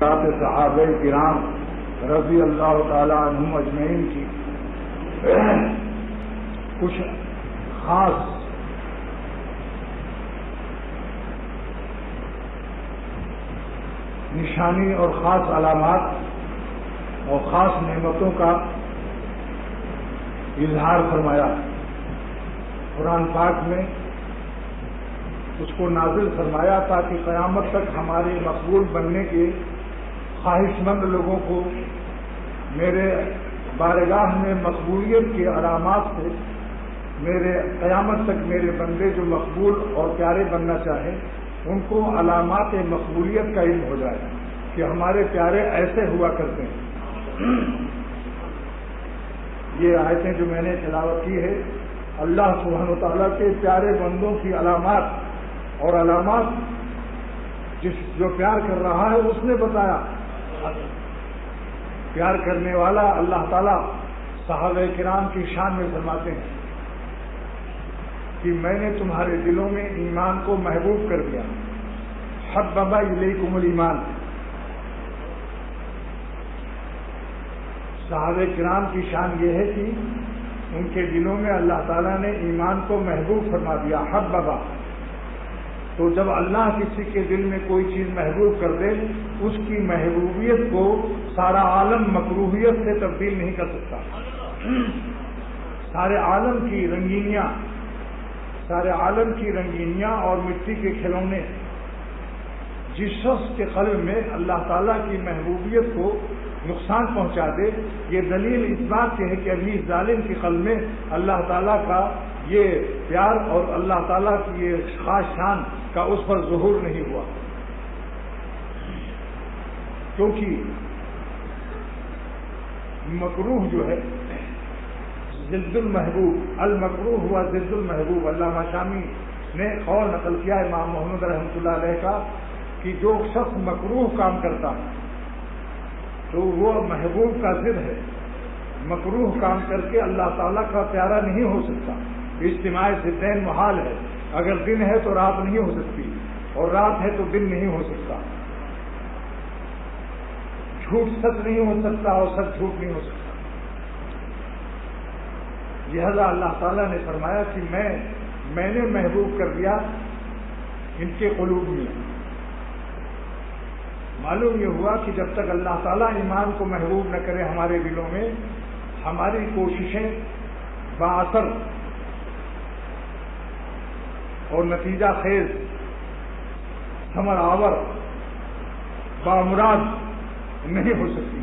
صحابہ کرام رضی اللہ تعالیٰ عنہ اجمعین کی۔ کچھ خاص نشانی اور خاص علامات اور خاص نعمتوں کا اظہار فرمایا۔ قرآن پاک میں اس کو نازل فرمایا تاکہ قیامت تک ہمارے مقبول بننے کے خواہش مند لوگوں کو میرے بارگاہ میں مقبولیت کے علامات سے میرے قیامت تک میرے بندے جو مقبول اور پیارے بننا چاہیں، ان کو علامات مقبولیت کا علم ہو جائے کہ ہمارے پیارے ایسے ہوا کرتے ہیں۔ یہ آیتیں جو میں نے تلاوت کی ہے اللہ سبحانہ و تعالیٰ کے پیارے بندوں کی علامات اور علامات جس جو پیار کر رہا ہے، اس نے بتایا۔ پیار کرنے والا اللہ تعالیٰ صحابہ کرام کی شان میں فرماتے ہیں کہ میں نے تمہارے دلوں میں ایمان کو محبوب کر دیا۔ حب بابا علیکم ایمان صحابہ کرام کی شان یہ ہے کہ ان کے دلوں میں اللہ تعالیٰ نے ایمان کو محبوب فرما دیا۔ حب بابا تو جب اللہ کسی کے دل میں کوئی چیز محبوب کر دے، اس کی محبوبیت کو سارا عالم مقروبیت سے تبدیل نہیں کر سکتا۔ سارے عالم کی رنگینیاں، سارے عالم کی رنگینیاں اور مٹی کے کھلونے جس شخص کے قلب میں اللہ تعالیٰ کی محبوبیت کو نقصان پہنچا دے۔ یہ دلیل اس بات کی ہے کہ ابھی ظالم کے قلب میں اللہ تعالیٰ کا یہ پیار اور اللہ تعالیٰ کی یہ خاص شان کا اس پر ظہور نہیں ہوا۔ کیونکہ مکروح جو ہے ضد المحبوب المکروح ہوا ضد المحبوب۔ علامہ شامی نے اور نقل کیا امام محمد رحمۃ اللہ علیہ کا کہ جو شخص مکروح کام کرتا ہے تو وہ محبوب کا ضد ہے۔ مکروح کام کر کے اللہ تعالیٰ کا پیارا نہیں ہو سکتا۔ اجتماعی ضدین محال ہے۔ اگر دن ہے تو رات نہیں ہو سکتی، اور رات ہے تو دن نہیں ہو سکتا۔ جھوٹ سچ نہیں ہو سکتا اور سچ جھوٹ نہیں ہو سکتا۔ لہذا اللہ تعالیٰ نے فرمایا کہ میں میں نے محبوب کر دیا ان کے قلوب میں۔ معلوم یہ ہوا کہ جب تک اللہ تعالیٰ ایمان کو محبوب نہ کرے ہمارے دلوں میں، ہماری کوششیں باثر اور نتیجہ خیز، ثمر آور، بامراد نہیں ہو سکتی۔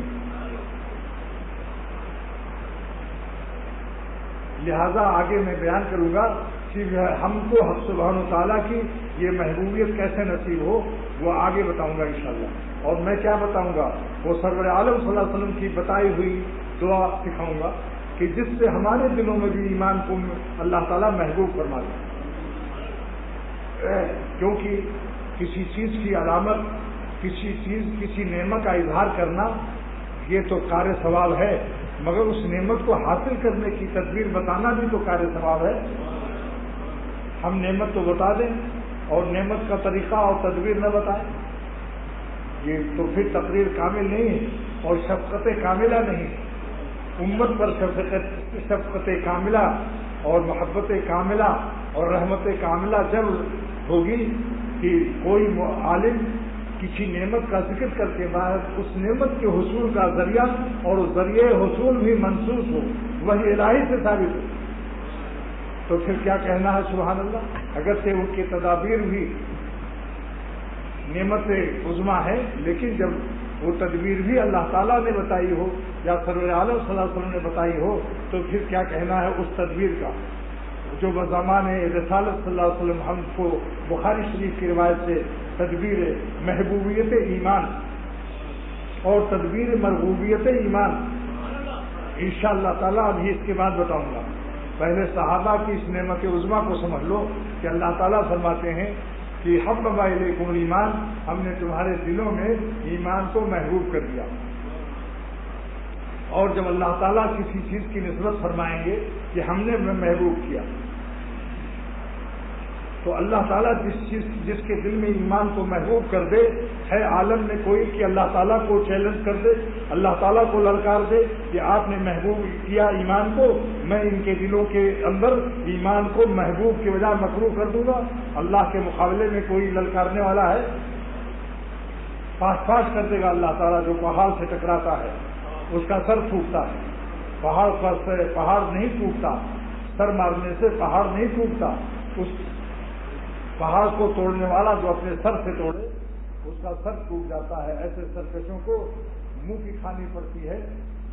لہذا آگے میں بیان کروں گا کہ ہم کو حق سبحانہ و تعالیٰ کی یہ محبوبیت کیسے نصیب ہو، وہ آگے بتاؤں گا انشاءاللہ۔ اور میں کیا بتاؤں گا، وہ سرور عالم صلی اللہ علیہ وسلم کی بتائی ہوئی دعا سکھاؤں گا کہ جس سے ہمارے دلوں میں بھی ایمان کو اللہ تعالیٰ محبوب فرما دے۔ کیونکہ کسی چیز کی علامت، کسی چیز، کسی نعمت کا اظہار کرنا یہ تو کار ثواب ہے، مگر اس نعمت کو حاصل کرنے کی تدبیر بتانا بھی تو کار ثواب ہے۔ ہم نعمت تو بتا دیں اور نعمت کا طریقہ اور تدبیر نہ بتائیں۔ یہ تو پھر تقریر کامل نہیں ہے اور شفقت کاملہ نہیں امت پر شفقت شفقت کاملہ اور محبت کاملہ اور رحمت کاملہ جب ہوگی کہ کوئی عالم کسی نعمت کا ذکر کر کے بعد اس نعمت کے حصول کا ذریعہ اور اس ذریعے حصول بھی منسوخ ہو، وہی الہی سے ثابت ہو۔ تو پھر کیا کہنا ہے؟ سبحان اللہ۔ اگر سے ان کی تدابیر بھی نعمت عظما ہے، لیکن جب وہ تدبیر بھی اللہ تعالیٰ نے بتائی ہو یا سرور عالم صلی اللہ علیہ وسلم نے بتائی ہو، تو پھر کیا کہنا ہے؟ اس تدبیر کا۔ جو بزمان رسالت صلی اللہ علیہ وسلم ہم کو بخاری شریف کی روایت سے تدبیر محبوبیت ایمان اور تدبیر مرغوبیت ایمان ان شاء اللہ تعالیٰ ابھی اس کے بعد بتاؤں گا۔ پہلے صحابہ کی اس نعمت عظما کو سمجھ لو کہ اللہ تعالیٰ فرماتے ہیں کہ ہم ببائل ایمان ہم نے تمہارے دلوں میں ایمان کو محبوب کر دیا۔ اور جب اللہ تعالیٰ کسی چیز کی نسبت فرمائیں گے کہ ہم نے محبوب کیا۔ تو اللہ تعالیٰ جس چیز جس کے دل میں ایمان کو محبوب کر دے، ہے عالم میں کوئی کہ اللہ تعالیٰ کو چیلنج کر دے، اللہ تعالیٰ کو للکار دے کہ آپ نے محبوب کیا ایمان کو، میں ان کے دلوں کے اندر ایمان کو محبوب کی وجہ مکرو کر دوں گا۔ اللہ کے مقابلے میں کوئی للکارنے والا ہے؟ پاس پاس کر دے گا اللہ تعالیٰ جو پہاڑ سے ٹکراتا ہے۔ اس کا سر ٹوٹتا ہے۔ پہاڑ پر سے پہاڑ نہیں ٹوٹتا سر مارنے سے پہاڑ نہیں ٹوٹتا اس پہاڑ کو توڑنے والا جو اپنے سر سے توڑے، اس کا سر ٹوٹ جاتا ہے۔ ایسے سرکشوں کو منہ کی کھانی پڑتی ہے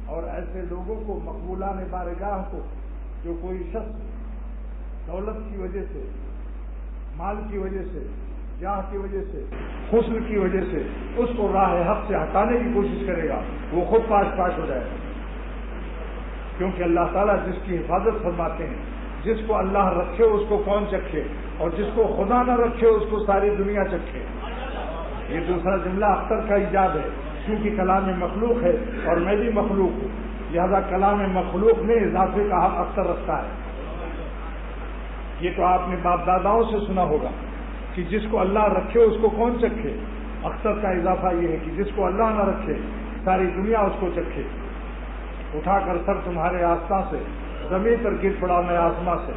اور ایسے لوگوں کو مقبولان بارگاہ کو، جو کوئی شخص دولت کی وجہ سے، مال کی وجہ سے، جاہ کی وجہ سے حسن کی وجہ سے اس کو راہ حق سے ہٹانے کی کوشش کرے گا، وہ خود پاش پاش ہو جائے گا۔ کیونکہ اللہ تعالیٰ جس کی حفاظت فرماتے ہیں جس کو اللہ رکھے اس کو کون چکھے اور جس کو خدا نہ رکھے اس کو ساری دنیا چکھے یہ دوسرا جملہ اختر کا ایجاد ہے کیونکہ کلام مخلوق ہے اور میں بھی مخلوق ہوں۔ لہذا کلام مخلوق میں اضافے کا حق اختر رکھتا ہے۔ یہ تو آپ نے باپ داداؤں سے سنا ہوگا کہ جس کو اللہ رکھے اس کو کون چکھے۔ اختر کا اضافہ یہ ہے کہ جس کو اللہ نہ رکھے، ساری دنیا اس کو چکھے۔ اٹھا کر سر تمہارے آستہ سے زمین پر گر پڑا میں آسما سے۔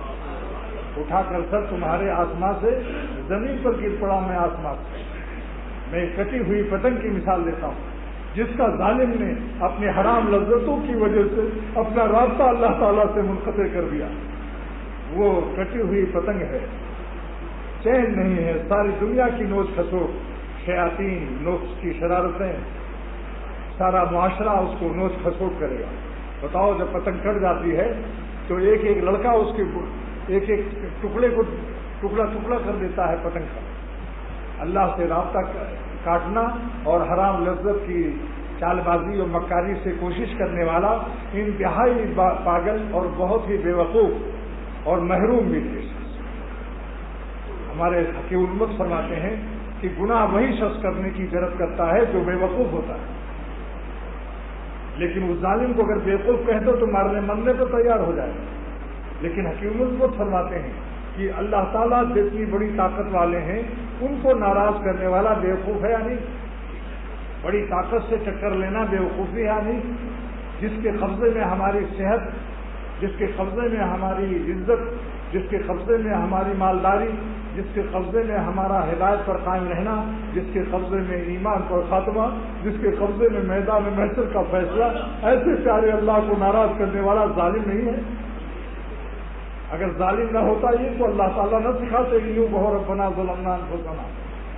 اٹھا کر سر تمہارے آسما سے، زمین پر گر پڑا میں آسما سے۔ میں کٹی ہوئی پتنگ کی مثال دیتا ہوں، جس کا ظالم نے اپنے حرام لذتوں کی وجہ سے اپنا رابطہ اللہ تعالیٰ سے منقطع کر دیا۔ وہ کٹی ہوئی پتنگ ہے۔ چین نہیں ہے، ساری دنیا کی نوچ کھسو۔ خیاتین نوچ کی شرارتیں، سارا معاشرہ اس کو نوچ کھسوٹ کرے گا۔ بتاؤ جب پتنگ کٹ جاتی ہے تو ایک ایک لڑکا اس کے ایک ایک ٹکڑے کو ٹکڑا ٹکڑا کر دیتا ہے پتنگ کا۔ اللہ سے رابطہ کاٹنا اور حرام لذت کی چال بازی اور مکاری سے کوشش کرنے والا انتہائی پاگل اور بہت ہی بے وقوف اور محروم بھی تھے ہمارے حقیق المت فرماتے ہیں کہ گناہ وہی شخص کرنے کی ضرورت کرتا ہے جو بے وقوف ہوتا ہے۔ لیکن اس ظالم کو اگر بیوقوف کہہ دو تو مارنے مرنے تو تیار ہو جائے۔ لیکن حکیمت کو فرماتے ہیں کہ اللہ تعالیٰ جتنی بڑی طاقت والے ہیں، ان کو ناراض کرنے والا بیوقوف ہے یا نہیں؟ بڑی طاقت سے چکر لینا بیوقوفی ہے یا نہیں؟ جس کے قبضے میں ہماری صحت، جس کے قبضے میں ہماری عزت، جس کے قبضے میں ہماری مالداری جس کے قبضے میں ہمارا ہدایت پر قائم رہنا، جس کے قبضے میں ایمان پر خاتمہ، جس کے قبضے میں میدان محسر کا فیصلہ، ایسے پیارے اللہ کو ناراض کرنے والا ظالم نہیں ہے۔ اگر ظالم نہ ہوتا یہ تو اللہ تعالیٰ نہ سکھاتے کہ یوں بہت بنا ظلم کو بنا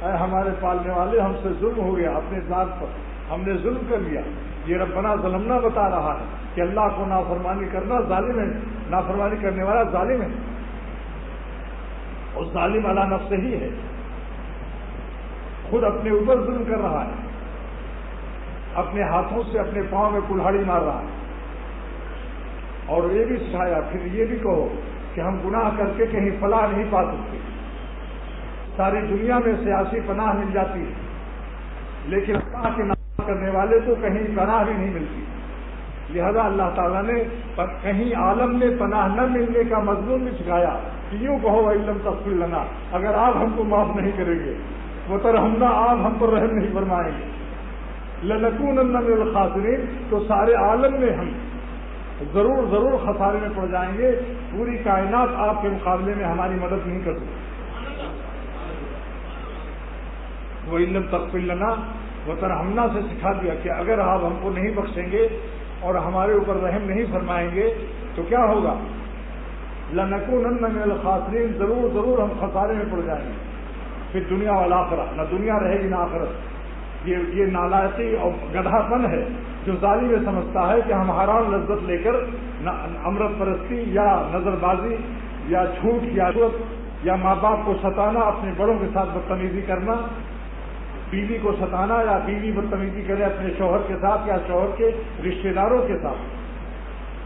اے ہمارے پالنے والے، ہم سے ظلم ہو گیا اپنے ذات پر۔ ہم نے ظلم کر لیا۔ یہ ربنا ظلمنا بتا رہا ہے کہ اللہ کو نافرمانی کرنا ظالم ہے۔ نافرمانی کرنے والا ظالم ہے۔ اور ظالم نفس ہی ہے۔ خود اپنے اوپر ظلم کر رہا ہے۔ اپنے ہاتھوں سے اپنے پاؤں میں کلہاڑی مار رہا ہے۔ اور یہ بھی سکھایا پھر یہ بھی کہو کہ ہم گناہ کر کے کہیں فلاح نہیں پا سکتے۔ ساری دنیا میں سیاسی پناہ مل جاتی ہے۔ لیکن اللہ کے نام کرنے والے کو کہیں پناہ بھی نہیں ملتی۔ لہذا اللہ تعالیٰ نے کہیں عالم میں پناہ نہ ملنے کا مضمون بھی سکھایا یوں کہو علم تفصیل لنا۔ اگر آپ ہم کو معاف نہیں کریں گے وہ تو آپ ہم پر رحم نہیں فرمائیں گے۔ لنکون الخاصرین تو سارے عالم میں ہم ضرور ضرور خسارے میں پڑ جائیں گے۔ پوری کائنات آپ کے مقابلے میں ہماری مدد نہیں کر سکتی۔ وہ علم تقفیل لنا۔ وہ ترہمنا سے سکھا دیا کہ اگر آپ ہم کو نہیں بخشیں گے اور ہمارے اوپر رحم نہیں فرمائیں گے، تو کیا ہوگا؟ لنکون من الخاصرین ضرور ضرور ہم خسارے میں پڑ جائیں گے۔ پھر دنیا والا آخرا نہ دنیا رہے گی نہ آخرت۔ یہ یہ نالائقی اور گدھا پن ہے جو ظالم یہ سمجھتا ہے کہ ہم حرام لذت لے کر امرت پرستی یا نظر بازی یا جھوٹ یا جھوٹ یا ماں باپ کو ستانا، اپنے بڑوں کے ساتھ بدتمیزی کرنا، بیوی کو ستانا یا بیوی بدتمیزی کرے اپنے شوہر کے ساتھ یا شوہر کے رشتے داروں کے ساتھ۔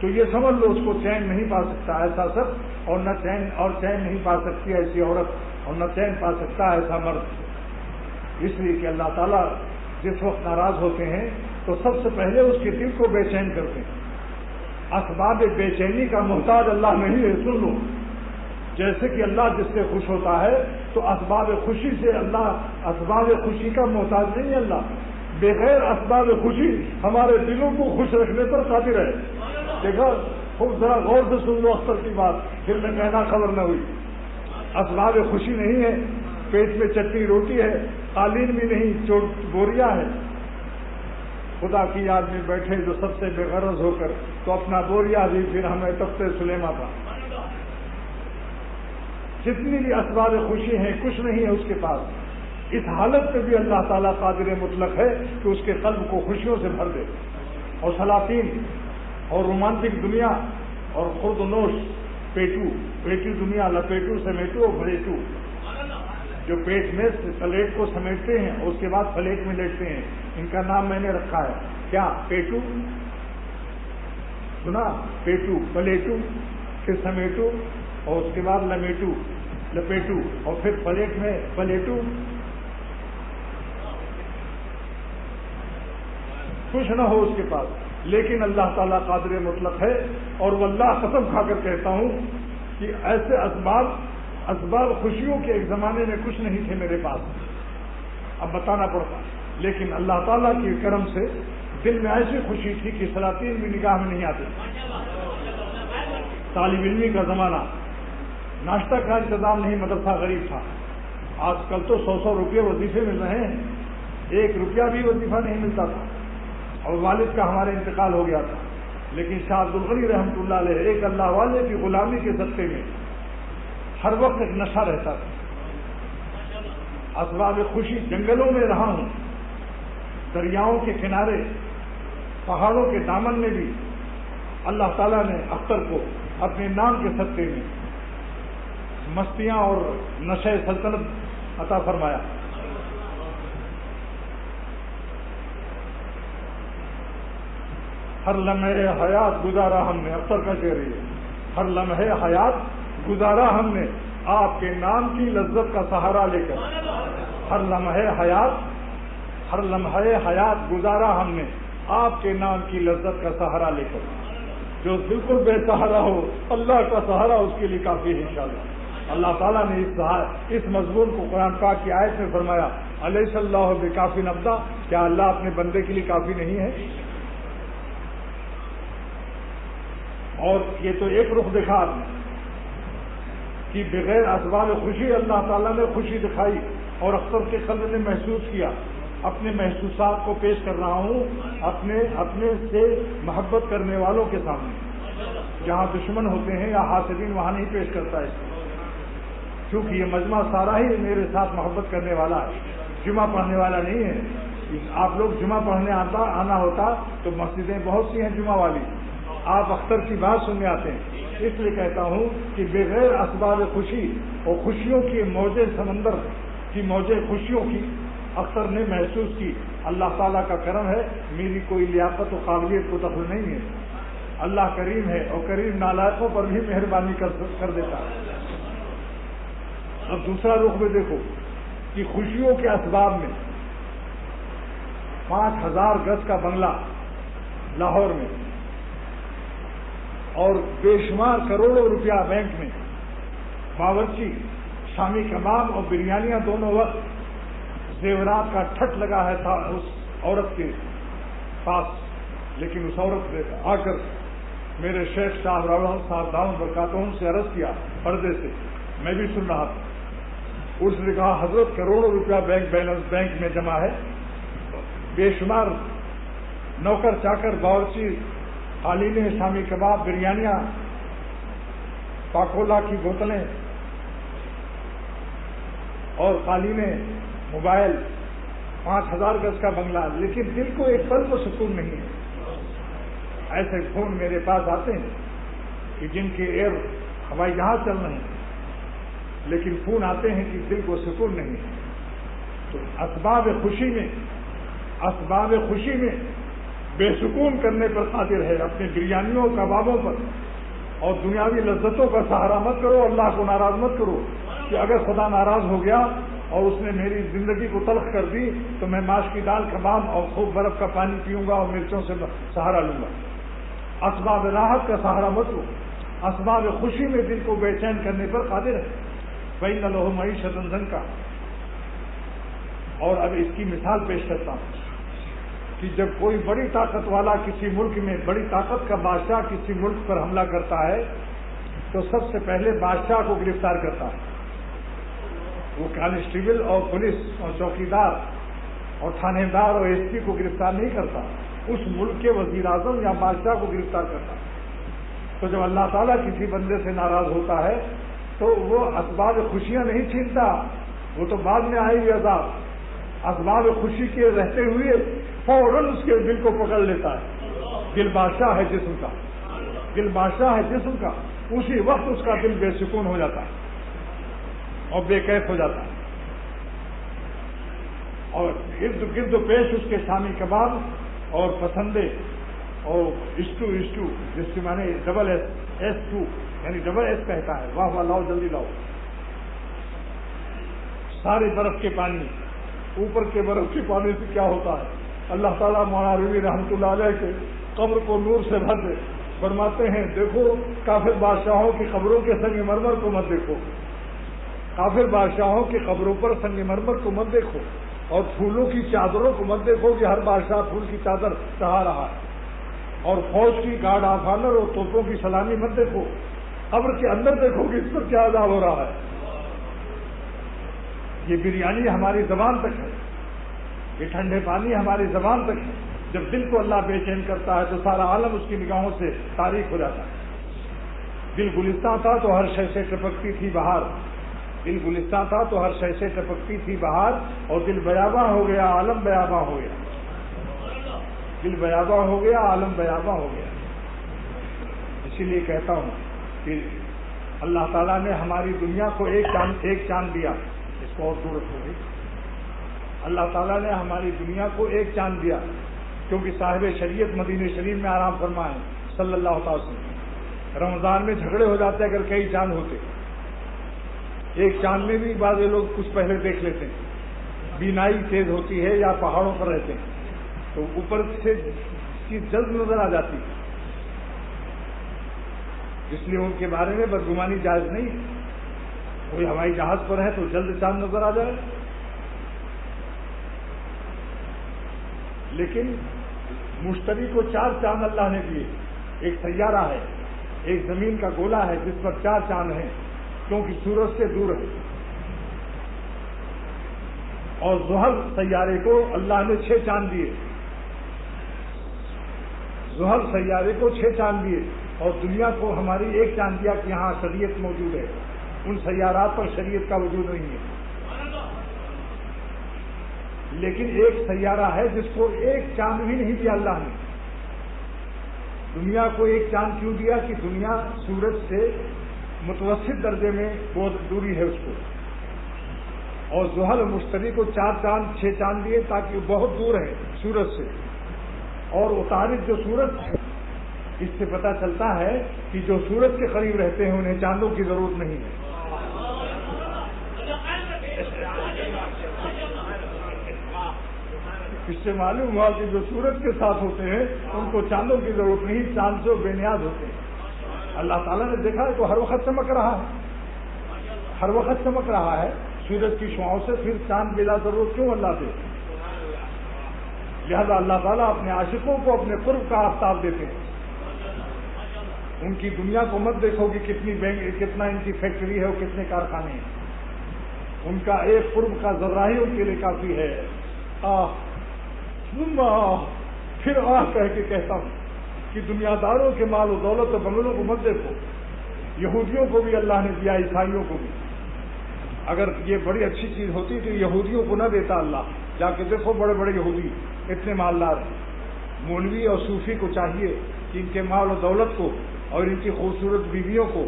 تو یہ سمجھ لو اس کو چین نہیں پا سکتا ایسا سب اور نہ چین، اور چین نہیں پا سکتی ایسی عورت، اور نہ چین پا سکتا ایسا مرد۔ اس لیے کہ اللہ تعالیٰ جس وقت ناراض ہوتے ہیں، تو سب سے پہلے اس کے دل کو بے چین کرتے ہیں۔ اسباب بے چینی کا محتاج اللہ نہیں ہے، سن لو۔ جیسے کہ اللہ جس سے خوش ہوتا ہے، تو اسباب خوشی سے اللہ، اسباب خوشی کا محتاج نہیں ہے اللہ۔ بغیر اسباب خوشی ہمارے دلوں کو خوش رکھنے پر قادر ہے۔ دیکھا خوب ذرا غور سے سن لو اختر کی بات، پھر میں کہنا خبر نہ ہوئی۔ اسباب خوشی نہیں ہے، پیٹ میں چٹنی روٹی ہے، قالین بھی نہیں، چوٹ بوریا ہے۔ خدا کی یاد میں بیٹھے جو سب سے بے غرض ہو کر تو اپنا بوریا بھی پھر ہمیں تب سلیما تھا۔ جتنی بھی اسباب خوشی ہیں، کچھ نہیں ہے اس کے پاس۔ اس حالت میں بھی اللہ تعالیٰ قادر مطلق ہے کہ اس کے قلب کو خوشیوں سے بھر دے۔ اور سلاطین اور رومانٹک دنیا اور خرد نوش، پیٹو پیٹو دنیا، لپیٹو، سمیٹو اور بھریٹو، جو پیٹ میں پلیٹ کو سمیٹتے ہیں اور اس کے بعد پلیٹ میں لیٹتے ہیں۔ ان کا نام میں نے رکھا ہے۔ کیا؟ پیٹو؟ سنا؟ پیٹو، پلیٹو، پھر سمیٹو اور اس کے بعد لمیٹو، لپیٹو اور پھر پلیٹ میں پلیٹو۔ کچھ نہ ہو اس کے پاس۔ لیکن اللہ تعالیٰ قادر مطلق ہے اور وہ اللہ قسم کھا کر کہتا ہوں کہ ایسے اسباب اسباب خوشیوں کے ایک زمانے میں کچھ نہیں تھے میرے پاس۔ اب بتانا پڑتا۔ لیکن اللہ تعالیٰ کے کرم سے دل میں ایسی خوشی تھی کہ سلاطین بھی نگاہ میں نہیں آتے۔ طالب علمی کا زمانہ۔ ناشتہ کا انتظام نہیں، مدرسہ غریب تھا۔ آج کل تو سو سو روپئے وظیفے مل رہے ہیں۔ ایک روپیہ بھی وظیفہ نہیں ملتا تھا۔ اور والد کا ہمارے انتقال ہو گیا تھا۔ لیکن شاہ عبد الغنی رحمۃ اللہ علیہ ایک اللہ والے کی غلامی کے سطح میں ہر وقت ایک نشہ رہتا تھا۔ اسباب خوشی جنگلوں میں رہا ہوں۔ دریاؤں کے کنارے، پہاڑوں کے دامن میں بھی اللہ تعالیٰ نے اختر کو اپنے نام کے سطح میں مستیاں اور نشے سلطنت عطا فرمایا۔ ہر لمحے حیات گزارا ہم نے اختر کا کہہ رہی ہے۔ ہر لمحے حیات گزارا ہم نے، آپ کے نام کی لذت کا سہارا لے کر۔ ہر لمحے حیات، ہر لمحے حیات گزارا ہم نے، آپ کے نام کی لذت کا سہارا لے کر۔ جو بالکل بے سہارا ہو، اللہ کا سہارا اس کے لیے کافی ہے، انشاءاللہ۔ اللہ تعالیٰ نے اس اس مضمون کو قرآن پاک کی آیت میں فرمایا، علیہ صلی اللہ بے کافی نبدا کیا اللہ اپنے بندے کے لیے کافی نہیں ہے؟ اور یہ تو ایک رخ دکھا آپ نے کہ بغیر اسباب خوشی اللہ تعالیٰ نے خوشی دکھائی اور اختر کے قلب نے محسوس کیا۔ اپنے محسوسات کو پیش کر رہا ہوں اپنے اپنے سے محبت کرنے والوں کے سامنے۔ جہاں دشمن ہوتے ہیں یا حاصلین، وہاں نہیں پیش کرتا ہے۔ کیونکہ یہ مجمع سارا ہی میرے ساتھ محبت کرنے والا ہے۔ جمعہ پڑھنے والا نہیں ہے۔ آپ لوگ جمعہ پڑھنے آتا، آنا ہوتا تو مسجدیں بہت سی ہیں جمعہ والی۔ آپ اختر کی بات سننے آتے ہیں۔ اس لیے کہتا ہوں کہ بغیر اسباب خوشی اور خوشیوں کی موج سمندر کی موج خوشیوں کی اختر نے محسوس کی۔ اللہ تعالیٰ کا کرم ہے، میری کوئی لیاقت و قابلیت کو دخل نہیں ہے۔ اللہ کریم ہے اور کریم نالائقوں پر بھی مہربانی کر دیتا ہے۔ اب دوسرا رخ میں دیکھو کہ خوشیوں کے اسباب میں پانچ ہزار گز کا بنگلہ لاہور میں اور بے شمار کروڑوں روپیہ بینک میں باورچی، شامی کباب اور بریانیاں دونوں وقت زیورات کا ٹھٹ لگا ہے تھا اس عورت کے پاس، لیکن اس عورت نے آ کر میرے شیخ صاحب راؤ صاحب داؤن برکاتوں سے عرض کیا پردے سے۔ میں بھی سن رہا تھا۔ اس نے کہا، حضرت کروڑوں روپیہ بینک بیلنس بینک میں جمع ہے۔ بے شمار نوکر چاکر باورچی قالینیں شامی کباب، بریانیاں، پاکولا کی بوتلیں، اور قالینیں موبائل، پانچ ہزار گز کا بنگلہ، لیکن دل کو ایک پل کو سکون نہیں ہے۔ ایسے فون میرے پاس آتے ہیں کہ جن کے ایئر ہوائی جہاز چل رہے ہیں، لیکن فون آتے ہیں کہ دل کو سکون نہیں ہے۔ تو اسباب خوشی میں، اسباب خوشی میں بے سکون کرنے پر قادر ہے، اپنے بریانیوں، کبابوں پر۔ اور دنیاوی لذتوں کا سہارا مت کرو، اللہ کو ناراض مت کرو کہ اگر خدا ناراض ہو گیا اور اس نے میری زندگی کو تلخ کر دی، تو میں ماش کی دال کباب اور خوب برف کا پانی پیوں گا اور مرچوں سے سہارا لوں گا۔ اسباب راحت کا سہارا مت لو اسباب خوشی میں دل کو بے چین کرنے پر قادر ہے۔ بھائی نہ لوہ معیشت کا اور اب اس کی مثال پیش کرتا ہوں۔ کہ جب کوئی بڑی طاقت والا کسی ملک میں بڑی طاقت کا بادشاہ کسی ملک پر حملہ کرتا ہے، تو سب سے پہلے بادشاہ کو گرفتار کرتا ہے۔ وہ کانسٹیبل اور پولیس اور چوکیدار اور تھانے دار اور ایس پی کو گرفتار نہیں کرتا، اس ملک کے وزیر اعظم یا بادشاہ کو گرفتار کرتا۔ تو جب اللہ تعالیٰ کسی بندے سے ناراض ہوتا ہے، تو وہ اسباب خوشیاں نہیں چھینتا۔ وہ تو بعد میں آئی ہوئی عذاب۔ اسباب خوشی کے رہتے ہوئے فوراً اس کے دل کو پکڑ لیتا ہے۔ دل بادشاہ ہے جسم کا۔ دل بادشاہ ہے جسم کا۔ اسی وقت اس کا دل بے سکون ہو جاتا ہے اور بے قید ہو جاتا ہے۔ اور ارد گرد پیش اس کے شامی کباب اور پسندے اور اسٹو اسٹو، جس سے میں نے ڈبل ایس ایس ٹو یعنی ڈبل ایس کہتا ہے۔ واہ واہ، لاؤ، جلدی لاؤ۔ سارے برف کے پانی، اوپر کے برف کے پانی سے کیا ہوتا ہے؟ اللہ تعالیٰ مولانا روی رحمۃ اللہ علیہ کے قبر کو نور سے بھر دے۔ فرماتے ہیں، دیکھو، کافر بادشاہوں کی قبروں کے سنگ مرمر کو مت دیکھو۔ کافر بادشاہوں کی قبروں پر سنگ مرمر کو مت دیکھو۔ اور پھولوں کی چادروں کو مت دیکھو کہ ہر بادشاہ پھول کی چادر چڑھا رہا ہے۔ اور فوج کی گارڈ آف آنر اور توپوں کی سلامی مت دیکھو۔ قبر کے اندر دیکھو کہ اس پر کیا عذاب ہو رہا ہے۔ یہ بریانی ہماری زبان تک ہے۔ یہ ٹھنڈے پانی ہماری زبان تک ہے۔ جب دل کو اللہ بے چین کرتا ہے تو سارا عالم اس کی نگاہوں سے تاریخ ہو جاتا ہے۔ دل گلستان تھا تو ہر شے سے ٹپکتی تھی باہر دل گلستان تھا تو ہر شے سے ٹپکتی تھی باہر اور دل بیاباں ہو گیا، عالم بیاباں ہو گیا۔ دل بیاباں ہو گیا، عالم بیاباں ہو گیا۔ اسی لیے کہتا ہوں کہ اللہ تعالیٰ نے ہماری دنیا کو ایک چاند ایک چاند دیا۔ اس کو اور دور رکھو اللہ تعالیٰ نے ہماری دنیا کو ایک چاند دیا، کیونکہ صاحب شریعت مدینہ شریف میں آرام فرمائے، صلی اللہ تعالی وسلم۔ رمضان میں جھگڑے ہو جاتے اگر کئی چاند ہوتے۔ ایک چاند میں بھی بعض لوگ کچھ پہلے دیکھ لیتے ہیں۔ بینائی تیز ہوتی ہے یا پہاڑوں پر رہتے ہیں۔ تو اوپر سے چیز جلد نظر آ جاتی۔ ہے اس لیے ان کے بارے میں بدگمانی جائز نہیں، کوئی ہوائی جہاز پر ہے تو جلد چاند نظر آ جائے۔ لیکن مشتری کو چار چاند اللہ نے دیے۔ ایک سیارہ ہے، ایک زمین کا گولا ہے جس پر چار چاند ہیں، کیونکہ سورج سے دور ہے۔ اور زحل سیارے کو اللہ نے چھ چاند دیے۔ زحل سیارے کو چھ چاند دیے۔ اور دنیا کو ہماری ایک چاند دیا کہ یہاں شریعت موجود ہے۔ ان سیارات پر شریعت کا وجود نہیں ہے۔ لیکن ایک سیارہ ہے جس کو ایک چاند بھی نہیں دیا اللہ نے۔ دنیا کو ایک چاند کیوں دیا کہ دنیا سورج سے متوسط درجے میں بہت دوری ہے اس کو۔ اور زحل مشتری کو چار چاند، چھ چاند دیے تاکہ وہ بہت دور ہے سورج سے۔ اور اتارف جو سورج ہے اس سے پتا چلتا ہے کہ جو سورج کے قریب رہتے ہیں، انہیں چاندوں کی ضرورت نہیں ہے۔ اس سے معلوم ہوا کہ جو سورج کے ساتھ ہوتے ہیں، ان کو چاندوں کی ضرورت نہیں چاند سے بے نیاز ہوتے ہیں۔ اللہ تعالیٰ نے دیکھا ہے تو ہر وقت چمک رہا ہے۔ ہر وقت چمک رہا ہے۔ سورج کی شعاؤں سے پھر چاند بلا ضرورت کیوں اللہ دے؟ لہذا اللہ تعالیٰ اپنے عاشقوں کو اپنے قرب کا آفتاب دیتے ہیں۔ ان کی دنیا کو مت دیکھو کہ کتنی بینک کتنا ان کی فیکٹری ہے اور کتنے کارخانے ہیں۔ ان کا ایک قرب کا ذرا ہی ان کے لیے کافی ہے۔ آہ! پھر آہ کہہ کے کہتا ہوں کہ دنیا داروں کے مال و دولت و بنگلوں کو مت دیکھو، یہودیوں کو بھی اللہ نے دیا، عیسائیوں کو بھی۔ اگر یہ بڑی اچھی چیز ہوتی تو یہودیوں کو نہ دیتا اللہ۔ جا کے دیکھو بڑے بڑے یہودی، اتنے مالدار ہیں۔ مولوی اور صوفی کو چاہیے کہ ان کے مال و دولت کو اور ان کی خوبصورت بیویوں کو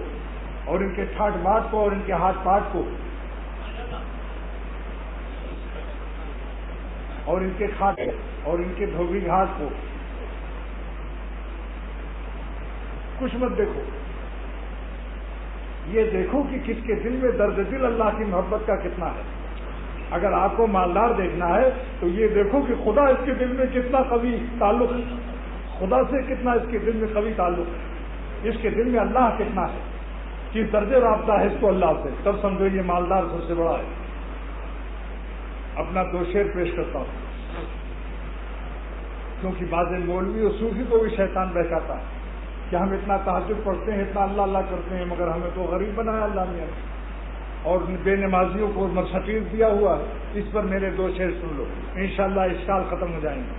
اور ان کے ٹھاٹ باٹ کو اور ان کے ہاتھ پاٹ کو اور ان کے کھاٹے اور ان کے دھوبی گھاٹ کو۔ کچھ مت دیکھو۔ یہ دیکھو کہ کس کے دل میں درد دل اللہ کی محبت کا کتنا ہے۔ اگر آپ کو مالدار دیکھنا ہے تو یہ دیکھو کہ خدا اس کے دل میں کتنا قوی تعلق ہے۔ خدا سے کتنا اس کے دل میں قوی تعلق ہے۔ اس کے دل میں اللہ کتنا ہے۔ کس درجے رابطہ ہے اس کو اللہ سے؟ تب سمجھو یہ مالدار سب سے بڑا ہے۔ اپنا دو شیر پیش کرتا ہوں۔ کیونکہ بعض مولوی اور صوفی کو بھی شیطان بہکاتا ہے کہ ہم اتنا تعجب پڑھتے ہیں، اتنا اللہ اللہ کرتے ہیں، مگر ہمیں تو غریب بنایا اللہ نے۔ اور بے نمازیوں کو مرسٹیز دیا ہوا اس پر میرے دو شعر سن لو۔ انشاءاللہ شاء اس سال ختم ہو جائیں گے۔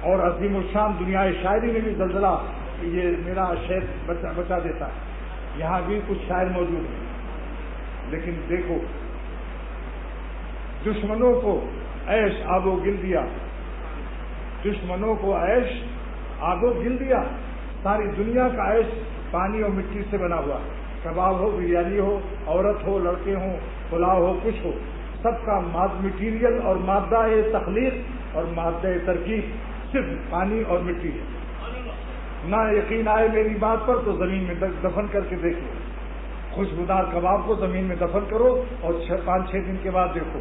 اور عظیم الشان دنیا شاعری میں بھی زلزلہ یہ میرا شعر بچا بچا دیتا ہے۔ یہاں بھی کچھ شاعر موجود ہیں۔ لیکن دیکھو، دشمنوں کو ایش آب و گل دیا۔ دشمنوں کو ایش آب و گل دیا۔ ساری دنیا کا ایش پانی اور مٹی سے بنا ہوا۔ کباب ہو، بریانی ہو، عورت ہو، لڑکے ہوں، پلاؤ ہو، کچھ ہو۔ سب کا مٹیریل اور مادہ تخلیق اور مادہ ترکیب صرف پانی اور مٹی ہے۔ نہ یقین آئے میری بات پر تو زمین میں دفن کر کے دیکھو۔ خوشبودار کباب کو زمین میں دفن کرو اور پانچ چھ دن کے بعد دیکھو۔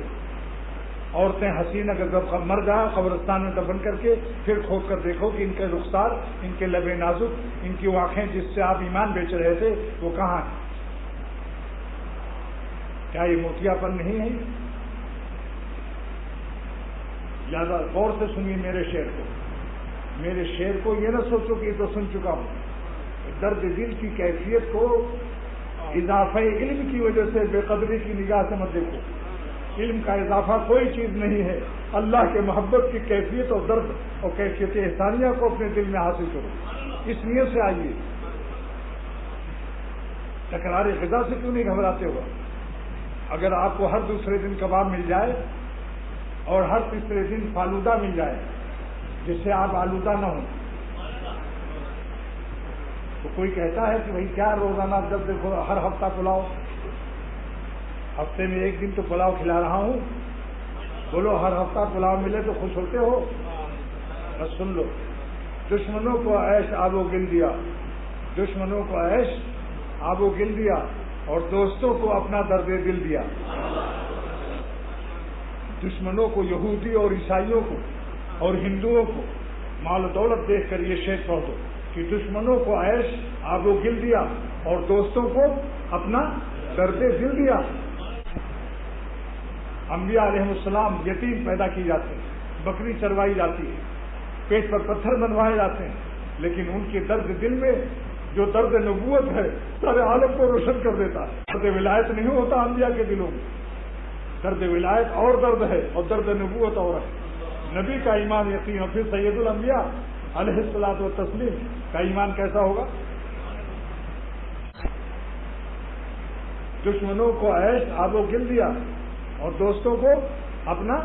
عورتیں حسین اگر جب مر گیا قبرستان میں دفن کر کے پھر کھود کر دیکھو کہ ان کے رخسار، ان کے لب نازک، ان کی آنکھیں جس سے آپ ایمان بیچ رہے تھے، وہ کہاں ہیں؟ کیا یہ موتیا پن نہیں ہے زیادہ غور سے سنیے میرے شعر کو۔ میرے شعر کو یہ نہ سوچو کہ یہ تو سن چکا ہوں۔ درد دل کی کیفیت کو اضافہ علم کی وجہ سے، بے قدری کی نگاہ سے مت دیکھو۔ علم کا اضافہ کوئی چیز نہیں ہے۔ اللہ کے محبت کی کیفیت اور درد اور کیفیت احسانیہ کو اپنے دل میں حاصل کرو۔ اس نیت سے آئیے۔ تکرار غذا سے کیوں نہیں گھبراتے ہو؟ اگر آپ کو ہر دوسرے دن کباب مل جائے اور ہر تیسرے دن فالودہ مل جائے، جس سے آپ آلودہ نہ ہوں۔ تو کوئی کہتا ہے کہ بھائی کیا روزانہ جب دیکھو ہر ہفتہ پلاؤ۔ ہفتے میں ایک دن تو پلاؤ کھلا رہا ہوں۔ بولو، ہر ہفتہ پلاؤ ملے تو خوش ہوتے ہو۔ بس سن لو۔ دشمنوں کو ایش آب و گل دیا۔ دشمنوں کو ایش آب و گل دیا اور دوستوں کو اپنا درد دل دیا۔ دشمنوں کو، یہودی اور عیسائیوں کو اور ہندوؤں کو۔ مال و دولت دیکھ کر یہ شیخ پڑھ دو کہ دشمنوں کو ایش آب و گل دیا اور دوستوں کو اپنا درد دل دیا۔ انبیاء علیہ السلام یتیم پیدا کی جاتے ہیں، بکری چروائی جاتی ہے، پیٹ پر پتھر بنوائے جاتے ہیں، لیکن ان کے درد دل میں جو درد نبوت ہے، سارے عالم کو روشن کر دیتا ہے۔ درد ولایت نہیں ہوتا انبیاء کے دلوں میں۔ درد ولایت اور درد ہے اور درد نبوت اور ہے۔ نبی کا ایمان یقین اور پھر سید الانبیاء علیہ السلاط و تسلیم کا ایمان کیسا ہوگا؟ دشمنوں کو ایش آب و گل دیا۔ اور دوستوں کو اپنا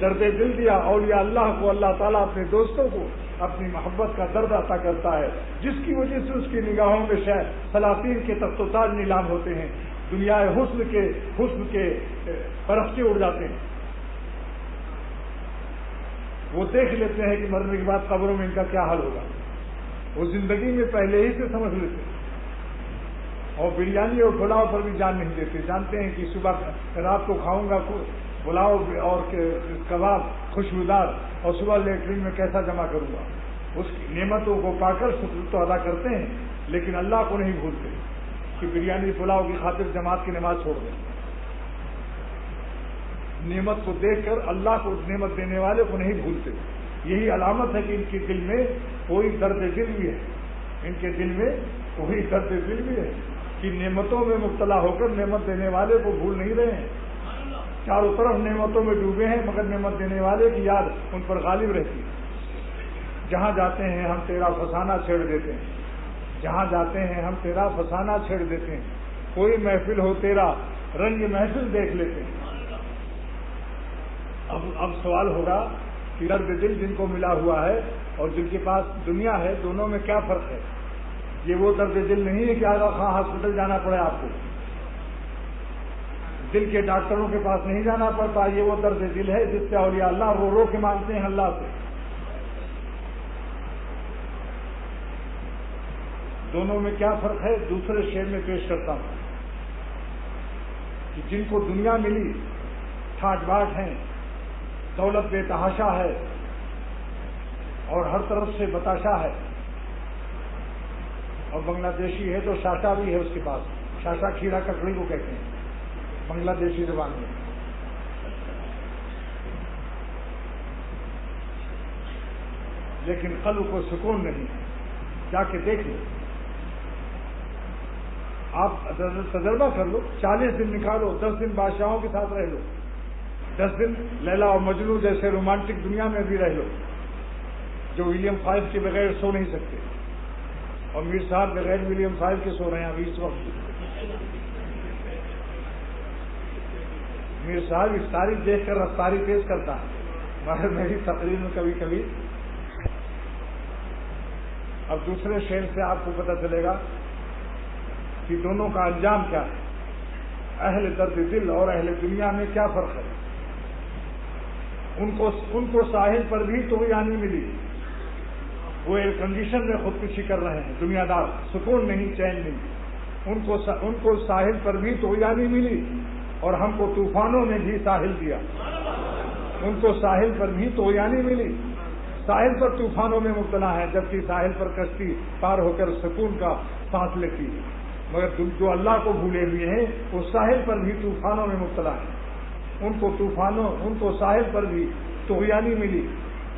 درد دل دیا۔ اور اللہ کو اللہ تعالیٰ اپنے دوستوں کو اپنی محبت کا درد عطا کرتا ہے۔ جس کی وجہ سے اس کی نگاہوں میں شاید سلاطین کے تخت و تاج نیلام ہوتے ہیں۔ دنیا حسن کے حسن کے پرختے اڑ جاتے ہیں۔ وہ دیکھ لیتے ہیں کہ مرنے کے بعد قبروں میں ان کا کیا حل ہوگا۔ وہ زندگی میں پہلے ہی سے سمجھ لیتے ہیں۔ اور بریانی اور پلاؤ پر بھی جان نہیں دیتے۔ جانتے ہیں کہ صبح رات کو کھاؤں گا پلاؤ اور کباب خوشبودار اور صبح لیٹرین میں کیسا جمع کروں گا؟ اس نعمتوں کو پا کر تو ادا کرتے ہیں، لیکن اللہ کو نہیں بھولتے کہ بریانی پلاؤ کی خاطر جماعت کی نماز چھوڑ دیں۔ نعمت کو دیکھ کر اللہ کو نعمت دینے والے کو نہیں بھولتے۔ یہی علامت ہے کہ ان کے دل میں کوئی درد دل بھی ہے۔ ان کے دل میں کوئی درد دل بھی ہے۔ کہ نعمتوں میں مبتلا ہو کر نعمت دینے والے کو بھول نہیں رہے ہیں۔ چاروں طرف نعمتوں میں ڈوبے ہیں، مگر نعمت دینے والے کی یاد ان پر غالب رہتی ہے۔ جہاں جاتے ہیں، ہم تیرا فسانہ چھیڑ دیتے ہیں۔ جہاں جاتے ہیں، ہم تیرا فسانہ چھیڑ دیتے ہیں۔ کوئی محفل ہو تیرا، رنگ محفل دیکھ لیتے ہیں۔ اب اب سوال ہوگا کہ درد دل جن کو ملا ہوا ہے اور جن کے پاس دنیا ہے، دونوں میں کیا فرق ہے؟ یہ وہ درد دل نہیں ہے کہ آگا خاں ہاسپٹل جانا پڑے آپ کو۔ دل کے ڈاکٹروں کے پاس نہیں جانا پڑتا، یہ وہ درد دل ہے جس سے اولیاء اللہ رو رو کے مانگتے ہیں اللہ سے۔ دونوں میں کیا فرق ہے؟ دوسرے شہر میں پیش کرتا ہوں۔ کہ جن کو دنیا ملی، ٹھاٹ باٹ ہیں، دولت بے تحاشا ہے اور ہر طرف سے بتاشا ہے۔ اور بنگلہ دیشی ہے تو شاشا بھی ہے اس کے پاس۔ شاشا کھیرا ککڑی کو کہتے ہیں۔ بنگلہ دیشی زبان میں۔ لیکن قلب کو سکون نہیں جا کے دیکھ لو۔ آپ تجربہ کر لو۔ چالیس دن نکالو۔ دس دن بادشاہوں کے ساتھ رہ لو۔ دس دن لیلا اور مجنو جیسے رومانٹک دنیا میں بھی رہ لو۔ جو ولیم فائیو کے بغیر سو نہیں سکتے۔ اور میر صاحب بغیر ولیم فائیو کے سو رہے ہیں ابھی اس وقت۔ میر صاحب اس تاریخ دیکھ کر رفتاری تیز کرتا ہے۔ مگر میری تقریر میں کبھی کبھی۔ اب دوسرے شہر سے آپ کو پتہ چلے گا کہ دونوں کا انجام کیا ہے۔ اہل درد دل اور اہل دنیا میں کیا فرق ہے؟ ان کو ان کو ساحل پر بھی تو یعنی ملی۔ وہ ایئر کنڈیشن میں خودکشی کر رہے ہیں دنیا دار سکون نہیں، چین نہیں۔ ان کو ان کو ساحل پر بھی تو ملی اور ہم کو طوفانوں نے بھی ساحل دیا۔ ان کو ساحل پر بھی تو یعنی ملی۔ ساحل پر طوفانوں میں مبتلا ہے، جبکہ ساحل پر کشتی پار ہو کر سکون کا سانس لیتی ہے۔ مگر جو اللہ کو بھولے ہوئے ہیں، وہ ساحل پر بھی طوفانوں میں مبتلا ہے۔ ان کو طوفانوں، ان کو ساحل پر بھی توغیانی ملی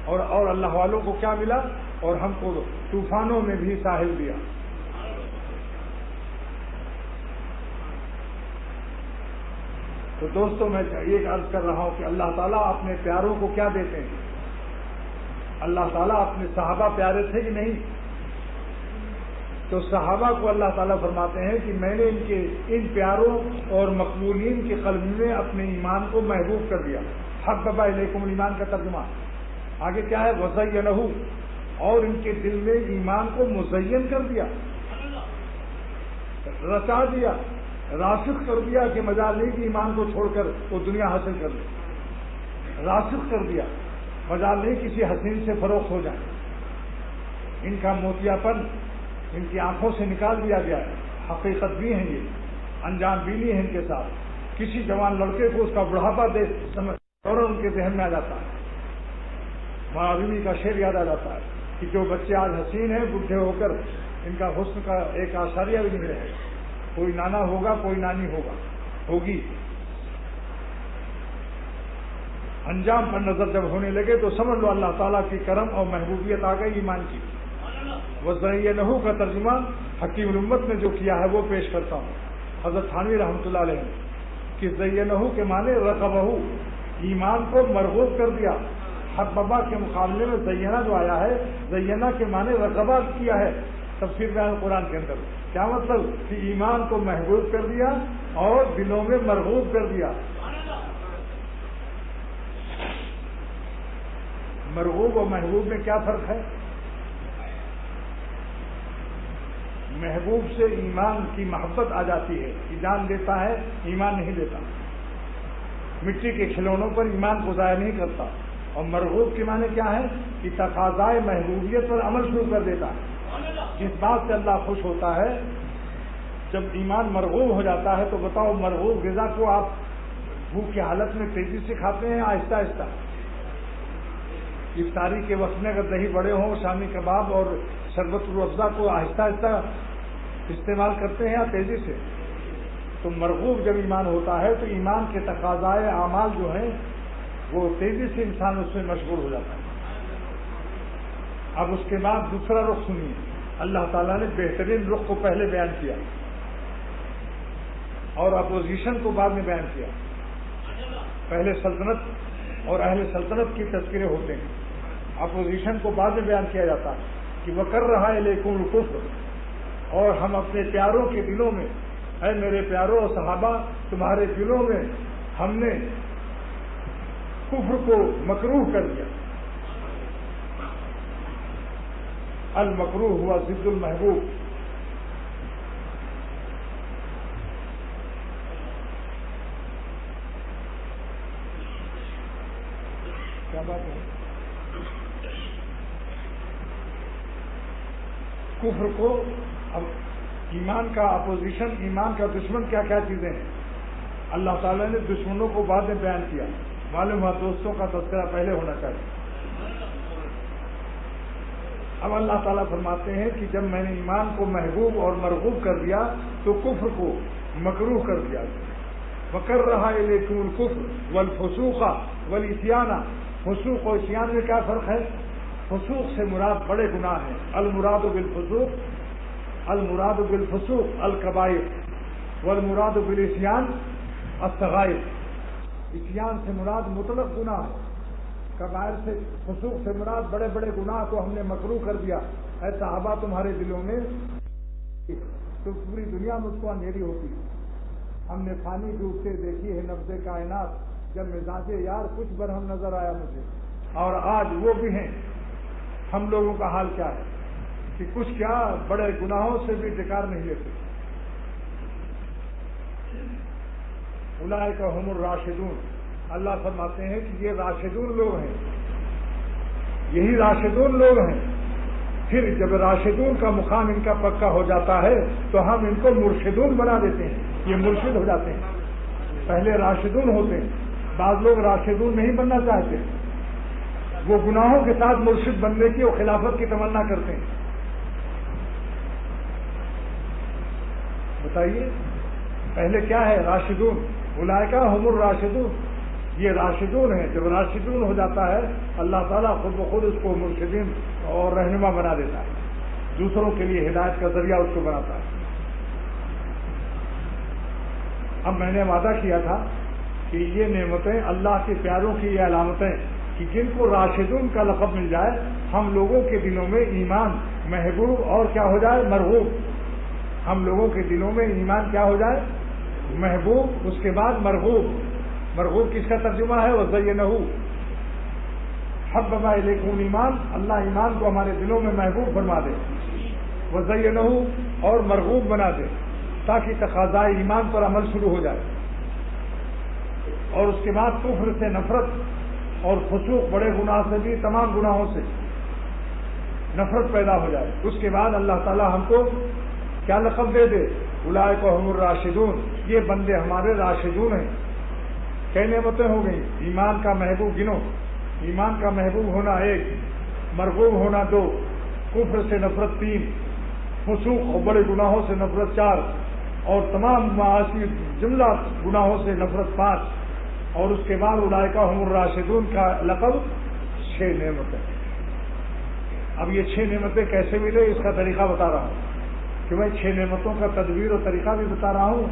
اور اور اللہ والوں کو کیا ملا؟ اور ہم کو طوفانوں میں بھی ساحل دیا۔ تو دوستوں میں یہ عرض کر رہا ہوں کہ اللہ تعالیٰ اپنے پیاروں کو کیا دیتے ہیں؟ اللہ تعالیٰ اپنے صحابہ پیارے تھے کہ نہیں؟ تو صحابہ کو اللہ تعالیٰ فرماتے ہیں کہ میں نے ان کے، ان پیاروں اور مقبولین کے قلب میں اپنے ایمان کو محبوب کر دیا۔ حق ببا علیکم ایمان کا ترجمہ۔ آگے کیا ہے؟ وزی اور ان کے دل میں ایمان کو مزین کر دیا، رچا دیا، راسخ کر دیا کہ مزہ نہیں کہ ایمان کو چھوڑ کر وہ دنیا حاصل کر لے۔ راسخ کر دیا مزہ نہیں کسی حسین سے فروخت ہو جائے۔ ان کا موتیا پن ان کی آنکھوں سے نکال دیا گیا ہے۔ حقیقت بھی ہیں یہ، انجام بینی ہے ان کے ساتھ۔ کسی جوان لڑکے کو اس کا بڑھاپا دے اور ان کے ذہن میں آ جاتا ہے۔ معاونی کا شعر یاد آ جاتا ہے۔ کہ جو بچے آج حسین ہیں بڈھے ہو کر ان کا حسن کا ایک آشاریہ بھی نہیں رہے۔ کوئی نانا ہوگا، کوئی نانی ہوگا، ہوگی۔ انجام پر نظر جب ہونے لگے تو سمجھ لو اللہ تعالیٰ کی کرم اور محبوبیت آ گئی ایمان کی۔ وہ نحو کا ترجمہ حکیم الامت نے جو کیا ہے وہ پیش کرتا ہوں۔ حضرت تھانوی رحمۃ اللہ علیہ کہ زینہو کے معنی رقبہ ایمان کو مرغوب کر دیا۔ حق بابا کے مقابلے میں زینہ جو آیا ہے، زینہ کے معنی رقبہ کیا ہے؟ تفصیل بیان قرآن کے اندر۔ کیا مطلب؟ کہ ایمان کو محبوب کر دیا اور دلوں میں مرغوب کر دیا۔ مرغوب اور محبوب میں کیا فرق ہے؟ محبوب سے ایمان کی محبت آ جاتی ہے۔ ایمان دیتا ہے، ایمان نہیں دیتا۔ مٹی کے کھلونوں پر ایمان کو ضائع نہیں کرتا۔ اور مرغوب کے معنی کیا ہے کہ تقاضائے محبوبیت پر عمل شروع کر دیتا ہے۔ جس بات سے اللہ خوش ہوتا ہے، جب ایمان مرغوب ہو جاتا ہے تو بتاؤ مرغوب غذا کو آپ بھوک کی حالت میں تیزی سے کھاتے ہیں آہستہ آہستہ؟ افطاری کے وقت میں اگر دہی بڑے ہوں، شامی کباب اور شربت الافزا کو آہستہ آہستہ استعمال کرتے ہیں یا تیزی سے؟ تو مرغوب جب ایمان ہوتا ہے تو ایمان کے تقاضائے اعمال جو ہیں وہ تیزی سے انسان اس میں مشغول ہو جاتا ہے۔ اب اس کے بعد دوسرا رخ سنیے۔ اللہ تعالیٰ نے بہترین رخ کو پہلے بیان کیا اور اپوزیشن کو بعد میں بیان کیا۔ پہلے سلطنت اور اہل سلطنت کی تذکرے ہوتے ہیں۔ اپوزیشن کو بعد میں بیان کیا جاتا ہے کہ وہ کر رہا ہے لیکن الکفر اور ہم اپنے پیاروں کے دلوں میں، اے میرے پیاروں اور صحابہ، تمہارے دلوں میں ہم نے کفر کو مکروح کر دیا۔ المکروح ہوا ضد المحبوب۔ کیا بات ہے؟ کفر کو اب ایمان کا اپوزیشن، ایمان کا دشمن کیا کیا چیزیں ہیں؟ اللہ تعالیٰ نے دشمنوں کو بعد میں بیان کیا۔ معلوم ہوا دوستوں کا تذکرہ پہلے ہونا چاہیے۔ اب اللہ تعالیٰ فرماتے ہیں کہ جب میں نے ایمان کو محبوب اور مرغوب کر دیا تو کفر کو مکروح کر دیا۔ وکر رہا ہے لیکن القفر والفسوقہ والاسیانہ فسوق و اسیان میں کیا فرق ہے؟ فسوق سے مراد بڑے گناہ ہیں۔ المراد بالفسوق المراد بالفسوق القبائر والمراد بالاسیان الصغائر اسیان سے مراد مطلق گناہ ہے۔ قبائر سے، فسوق سے مراد بڑے بڑے گناہ کو ہم نے مکرو کر دیا۔ اے صحابہ، تمہارے دلوں میں تو پوری دنیا میں اس کو اندھیری ہوتی ہم نے پانی ڈوبتے دیکھی ہے نبز کائنات۔ جب مزاج یار کچھ برہم نظر آیا مجھے۔ اور آج وہ بھی ہیں۔ ہم لوگوں کا حال کیا ہے؟ کہ کچھ کیا بڑے گناہوں سے بھی ڈکار نہیں لیتے۔ کا ہم الراشدون۔ اللہ فرماتے ہیں کہ یہ راشدون لوگ ہیں۔ یہی راشدون لوگ ہیں۔ پھر جب راشدون کا مقام ان کا پکا ہو جاتا ہے تو ہم ان کو مرشدون بنا دیتے ہیں۔ یہ مرشد ہو جاتے ہیں۔ پہلے راشدون ہوتے ہیں۔ بعض لوگ راشدون نہیں بننا چاہتے۔ وہ گناہوں کے ساتھ مرشد بننے کی وہ خلافت کی تمنا کرتے ہیں۔ بتائیے، پہلے کیا ہے راشدون؟ بلائے ہم الراشدون، یہ راشدون ہیں، جب راشدون ہو جاتا ہے، اللہ تعالیٰ خود بخود اس کو مرشدین اور رہنما بنا دیتا ہے۔ دوسروں کے لیے ہدایت کا ذریعہ اس کو بناتا ہے۔ اب میں نے وعدہ کیا تھا کہ یہ نعمتیں اللہ کے پیاروں کی یہ علامتیں کہ جن کو راشدون کا لقب مل جائے، ہم لوگوں کے دلوں میں ایمان محبوب اور کیا ہو جائے؟ مرغوب۔ ہم لوگوں کے دلوں میں ایمان کیا ہو جائے؟ محبوب، اس کے بعد مرغوب. مرغوب کس کا ترجمہ ہے؟ وہ ضی نہ حب ببا لیکن ایمان اللہ ایمان کو ہمارے دلوں میں محبوب فرما دے. وہ ضی نہ اور مرغوب بنا دے، تاکہ تقاضۂ ایمان پر عمل شروع ہو جائے. اور اس کے بعد کفر سے نفرت اور فسوق، بڑے گناہ سے بھی، تمام گناہوں سے نفرت پیدا ہو جائے. اس کے بعد اللہ تعالی ہم کو کیا لقب دے دے؟ بلائے کو ہم الراشدون، یہ بندے ہمارے راشدون ہیں۔ کئی نعمتیں ہو گئی ایمان کا محبوب گنو، ایمان کا محبوب ہونا ایک، مرغوب ہونا دو، کفر سے نفرت تین، فسوق اور بڑے گناہوں سے نفرت چار، اور تمام معاشی جملہ گناہوں سے نفرت پانچ۔ اور اس کے بعد الائقہ حمر راشدون کا لقب چھ نعمتیں۔ اب یہ چھ نعمتیں کیسے ملے، اس کا طریقہ بتا رہا ہوں۔ کہ میں چھ نعمتوں کا تدبیر اور طریقہ بھی بتا رہا ہوں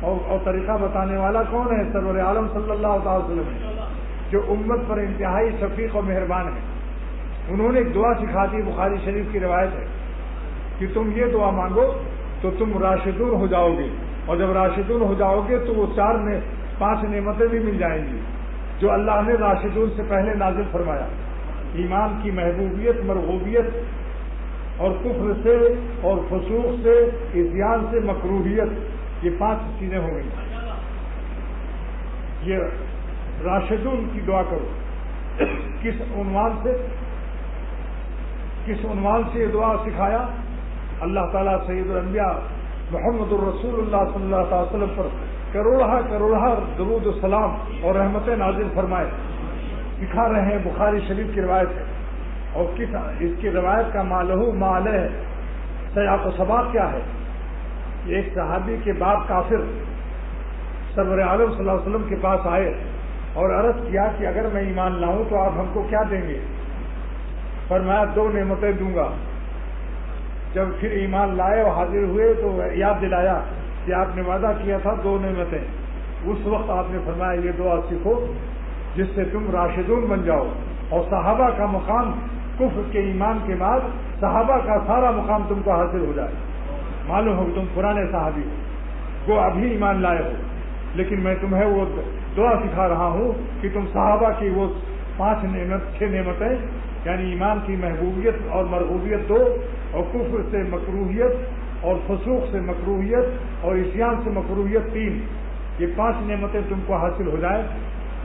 اور اور طریقہ بتانے والا کون ہے سرور عالم صلی اللہ تعالی وسلم؟ جو امت پر انتہائی شفیق اور مہربان ہے۔ انہوں نے ایک دعا سکھا دی، بخاری شریف کی روایت ہے کہ تم یہ دعا مانگو تو تم راشدون ہو جاؤ گے۔ اور جب راشدون ہو جاؤ گے تو وہ چار میں پانچ نعمتیں بھی مل جائیں گی، جو اللہ نے راشدون سے پہلے نازل فرمایا۔ ایمان کی محبوبیت، مرغوبیت اور کفر سے اور فسوخ سے اذیان سے مقروبیت یہ پانچ چیزیں ہوں گی یہ راشدون کی دعا کرو۔ کس عنوان سے؟ کس عنوان سے یہ دعا سکھایا؟ اللہ تعالیٰ سید الانبیاء محمد الرسول اللہ صلی اللہ تعالی وسلم پر کروڑہ کروڑہ درود السلام اور رحمت نازل فرمائے۔ سکھا رہے ہیں بخاری شریف کی روایت ہے۔ اور کس اس کی روایت کا مالہ مال ہے۔ سیاق و سباب کیا ہے؟ ایک صحابی کے باپ کافر سرور عالم صلی اللہ علیہ وسلم کے پاس آئے اور عرض کیا کہ اگر میں ایمان لاؤں تو آپ ہم کو کیا دیں گے؟ پر میں دو نعمتیں دوں گا۔ جب پھر ایمان لائے اور حاضر ہوئے تو یاد دلایا کہ آپ نے وعدہ کیا تھا دو نعمتیں۔ اس وقت آپ نے فرمایا، یہ دعا سیکھو جس سے تم راشدون بن جاؤ۔ اور صحابہ کا مقام کفر کے ایمان کے بعد صحابہ کا سارا مقام تم کو حاصل ہو جائے۔ معلوم ہو کہ تم پرانے صحابی ہو، وہ ابھی ایمان لائے ہو۔ لیکن میں تمہیں وہ دعا سکھا رہا ہوں کہ تم صحابہ کی وہ پانچ نعمت، چھ نعمتیں یعنی ایمان کی محبوبیت اور مرغوبیت دو، اور کفر سے مقروحیت اور فسوخ سے مقروحیت اور اسیان سے مقروحیت تین۔ یہ پانچ نعمتیں تم کو حاصل ہو جائیں۔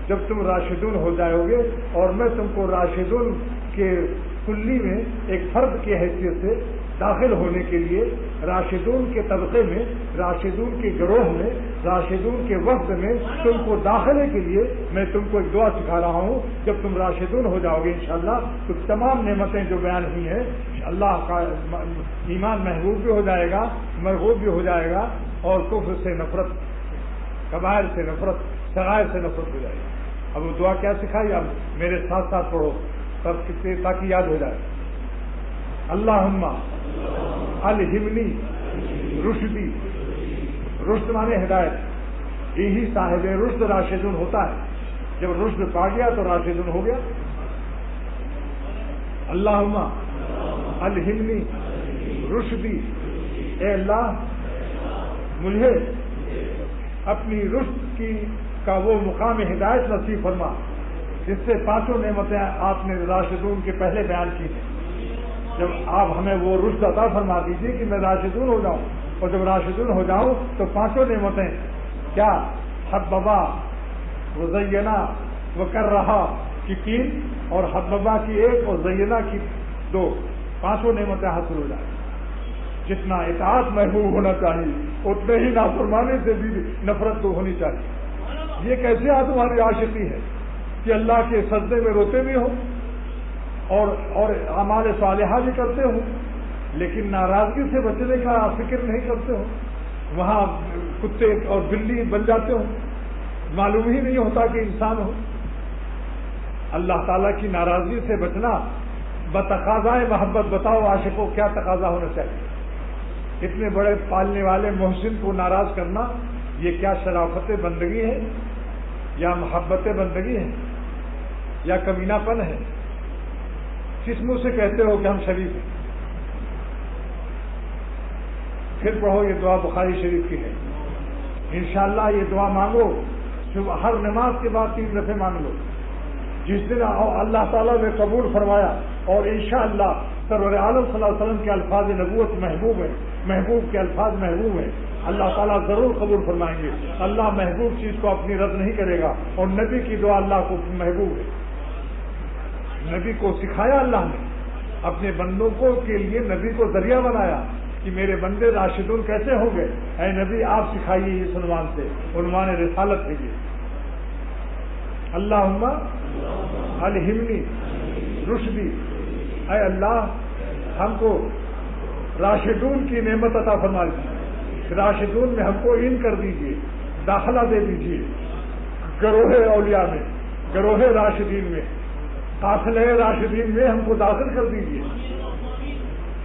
جب تم راشدون ہو جاؤ گے اور میں تم کو راشدون کے کلی میں ایک فرد کی حیثیت سے داخل ہونے کے لیے راشدون کے طبقے میں، راشدون کے گروہ میں، راشدون کے وقت میں تم کو داخلے کے لیے میں تم کو ایک دعا سکھا رہا ہوں۔ جب تم راشدون ہو جاؤ گے انشاءاللہ، تو تمام نعمتیں جو بیان ہوئی ہیں اللہ کا ایمان محبوب بھی ہو جائے گا، مرغوب بھی ہو جائے گا اور کفر سے نفرت قبائل سے نفرت سرائے سے نفرت ہو جائے گی۔ اب وہ دعا کیا سکھائی؟ اب میرے ساتھ ساتھ پڑھو۔ تب تاکہ یاد ہو جائے۔ اللہ الحمنی رشدی۔ رشد مانے ہدایت۔ یہی صاحب رشد راشدن ہوتا ہے۔ جب رشد پا گیا تو راشدن ہو گیا۔ اللہ الحمنی رشدی۔ اے اللہ، مجھے اپنی رشد کی کا وہ مقام ہدایت نصیب فرما۔ جس سے پانچوں نعمتیں آپ نے راشدون کے پہلے بیان کی ہیں۔ جب آپ ہمیں وہ رشد عطا فرما دیجیے کہ میں راشدون ہو جاؤں اور جب راشدون ہو جاؤں تو پانچوں نعمتیں کیا؟ حد ببا وہ وہ کر رہا کی تین اور حد ببا کی ایک اور زینہ کی دو۔ پانچوں نعمتیں حاصل ہو جائیں۔ جتنا اطاعت محبوب ہونا چاہیے، اتنے ہی نافرمانے سے بھی نفرت تو ہونی چاہیے۔ یہ کیسے آج تمہاری عاشقی ہے؟ کہ اللہ کے سجدے میں روتے بھی ہوں اور اور ہمارے صالحہ بھی کرتے ہوں، لیکن ناراضگی سے بچنے کا فکر نہیں کرتے ہوں۔ وہاں کتے اور بلی بن جاتے ہوں۔ معلوم ہی نہیں ہوتا کہ انسان ہو اللہ تعالیٰ کی ناراضگی سے بچنا بتقاضائے محبت، بتاؤ عاشقوں کیا تقاضا ہونا چاہیے۔ اتنے بڑے پالنے والے محسن کو ناراض کرنا، یہ کیا شرافت بندگی ہے؟ یا محبت بندگی ہے؟ یا کمینہ پن ہے۔ کس منہ سے کہتے ہو کہ ہم شریف ہیں۔ پھر پڑھو یہ دعا بخاری شریف کی ہے۔ انشاءاللہ یہ دعا مانگو، صبح ہر نماز کے بعد تین دفعے مانگ لو۔ جس دن اللہ تعالیٰ نے قبول فرمایا اور انشاءاللہ سرور عالم صلی اللہ علیہ وسلم کے الفاظ نبوت محبوب ہیں، محبوب کے الفاظ محبوب ہیں۔ اللہ تعالیٰ ضرور قبول فرمائیں گے۔ اللہ محبوب چیز کو اپنی رد نہیں کرے گا اور نبی کی دعا اللہ کو محبوب ہے۔ نبی کو سکھایا اللہ نے، اپنے بندوں کو کے لیے نبی کو ذریعہ بنایا کہ میرے بندے راشدون کیسے ہوں گے؟ اے نبی، آپ سکھائیے اس عنوان سے، عنوان رسالت ہے یہ۔ اللہ الحمنی رشدی۔ اے اللہ، ہم کو راشدون کی نعمت عطا فرما دی راشدون میں ہم کو ان کر دیجیے داخلہ دے دیجیے گروہ اولیاء میں، گروہ راشدین میں۔ قافل راشدین میں ہم کو داخل کر دیجیے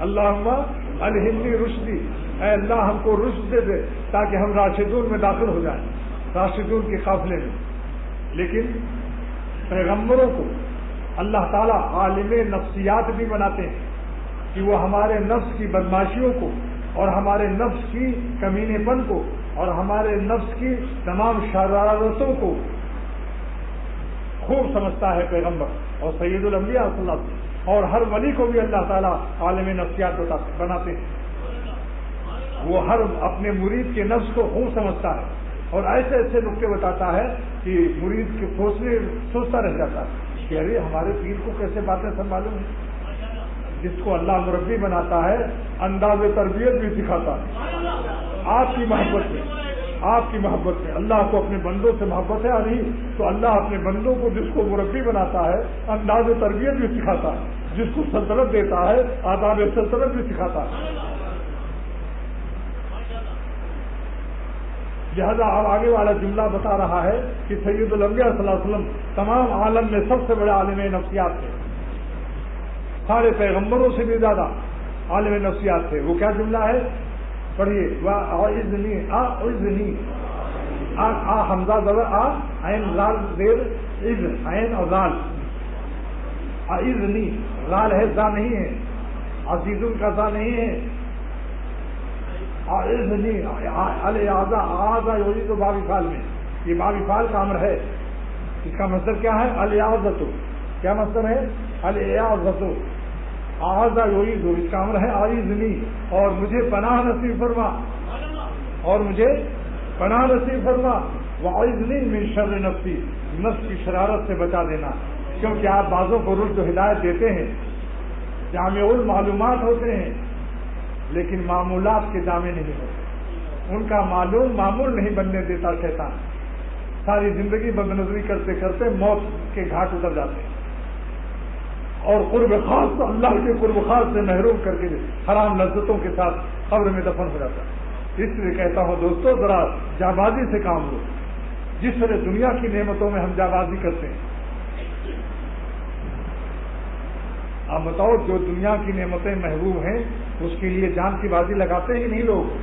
اللہ الہندی رشدی۔ اے اللہ، ہم کو رشد دے دے تاکہ ہم راشدون میں داخل ہو جائیں، راشدون کے قافلے میں۔ لیکن پیغمبروں کو اللہ تعالیٰ عالم نفسیات بھی بناتے ہیں کہ وہ ہمارے نفس کی بدماشیوں کو اور ہمارے نفس کی کمینے پن کو اور ہمارے نفس کی تمام شرارتوں کو خوب سمجھتا ہے پیغمبر۔ اور سید الانبیاء صلی اللہ علیہ وسلم. اور ہر ولی کو بھی اللہ تعالیٰ عالم نفسیات بناتے ہیں. وہ ہر اپنے مرید کے نفس کو خوب سمجھتا ہے اور ایسے ایسے نقطے بتاتا ہے کہ مرید کے سوچنے سوچتا رہ جاتا ہے. کہ ارے ہمارے پیر کو کیسے باتیں سنبھالوں جس کو اللہ مربی بناتا ہے، انداز تربیت بھی سکھاتا ہے. آپ کی محبت میں آپ کی محبت میں اللہ کو اپنے بندوں سے محبت ہے یا نہیں؟ تو اللہ اپنے بندوں کو جس کو مربی بناتا ہے، انداز تربیت بھی سکھاتا ہے۔ جس کو سلطنت دیتا ہے، آداب سلطنت بھی سکھاتا ہے۔ لہذا اب آگے والا جملہ بتا رہا ہے کہ سید الانبیاء صلی اللہ علیہ وسلم تمام عالم میں سب سے بڑے عالم نفسیات تھے۔ سارے پیغمبروں سے بھی زیادہ عالم نفسیات تھے۔ وہ کیا جملہ ہے؟ پڑھیے آ حمزہ زبر، آ، عین، لال دیر عز، عین اور لال۔ عزنی لال ہے، زا نہیں ہے۔ عزیز کا زا نہیں ہے۔ آزا یوزی تو بابی فال میں۔ یہ بابی فال کا امر ہے۔ اس کا مطلب کیا ہے؟ الیازتو کیا مطلب ہے؟ الیازتو آزا یوئی دو اس کا امر ہے اور مجھے پناہ نصیب فرما۔ اور مجھے پناہ نصیب فرما۔ وہ آئزنی من شر نفسی نفس کی شرارت سے بچا دینا۔ کیونکہ آپ بازوں کو رشد و ہدایت دیتے ہیں۔ جامع المعلومات ہوتے ہیں، لیکن معمولات کے جامع نہیں ہوتے۔ ان کا معلوم معمول نہیں بننے دیتا شیطان۔ ساری زندگی بد نظری کرتے کرتے موت کے گھاٹ اتر جاتے ہیں۔ اور قرب خاص اللہ کے قرب خاص سے محروم کر کے حرام لذتوں کے ساتھ قبر میں دفن ہو جاتا ہے۔ اس لیے کہتا ہوں دوستو، ذرا جابازی سے کام لو۔ جس طرح دنیا کی نعمتوں میں ہم جابازی کرتے ہیں۔ آپ بتاؤ، جو دنیا کی نعمتیں محبوب ہیں، اس کے لیے جان کی بازی لگاتے ہی نہیں لوگ۔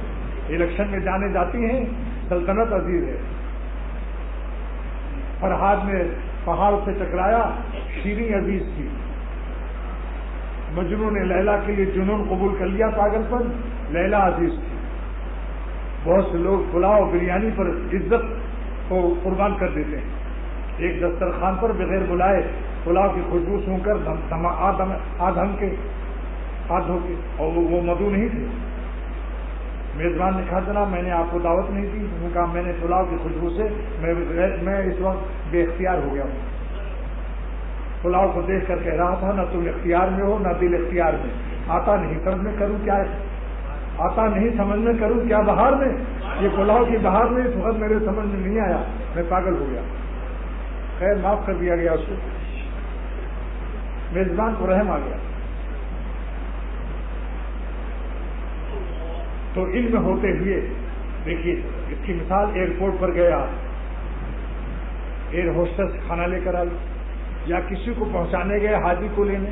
الیکشن میں جانے جاتی ہیں، سلطنت عزیز ہے۔ فرحاد نے پہاڑ سے ٹکرایا، شیریں عزیز کی مجنو نے لیلا کے لیے جنون قبول کر لیا پاگل پر لیلا عزیز تھی بہت سے لوگ پلاؤ بریانی پر عزت کو قربان کر دیتے ہیں۔ ایک دسترخوان پر بغیر بلائے پلاؤ کی خوشبو سن کر آدھم کے ہاتھ کے، اور وہ مدو نہیں تھے۔ میزبان نے کہا، جناب، میں نے آپ کو دعوت نہیں دی۔ کہا، میں نے پلاؤ کی خوشبو سے میں اس وقت بے اختیار ہو گیا ہوں۔ پلاؤ کو دیکھ کر کہہ رہا تھا، نہ تم اختیار میں ہو، نہ دل اختیار میں۔ آتا نہیں سمجھ میں کروں کیا آتا نہیں، سمجھ میں کروں کیا بہار میں؟ یہ پلاؤ کی بہار میں اس وقت میرے سمجھ میں نہیں آیا۔ میں پاگل ہو گیا۔ خیر، معاف کر دیا گیا اس کو۔ میزبان کو رحم آ گیا۔ تو علم ہوتے ہوئے، دیکھیے، اس کی مثال ایئرپورٹ پر گیا۔ ایئر ہوسٹس کھانا لے کر آئی۔ یا کسی کو پہنچانے گئے، حاجی کو لینے؟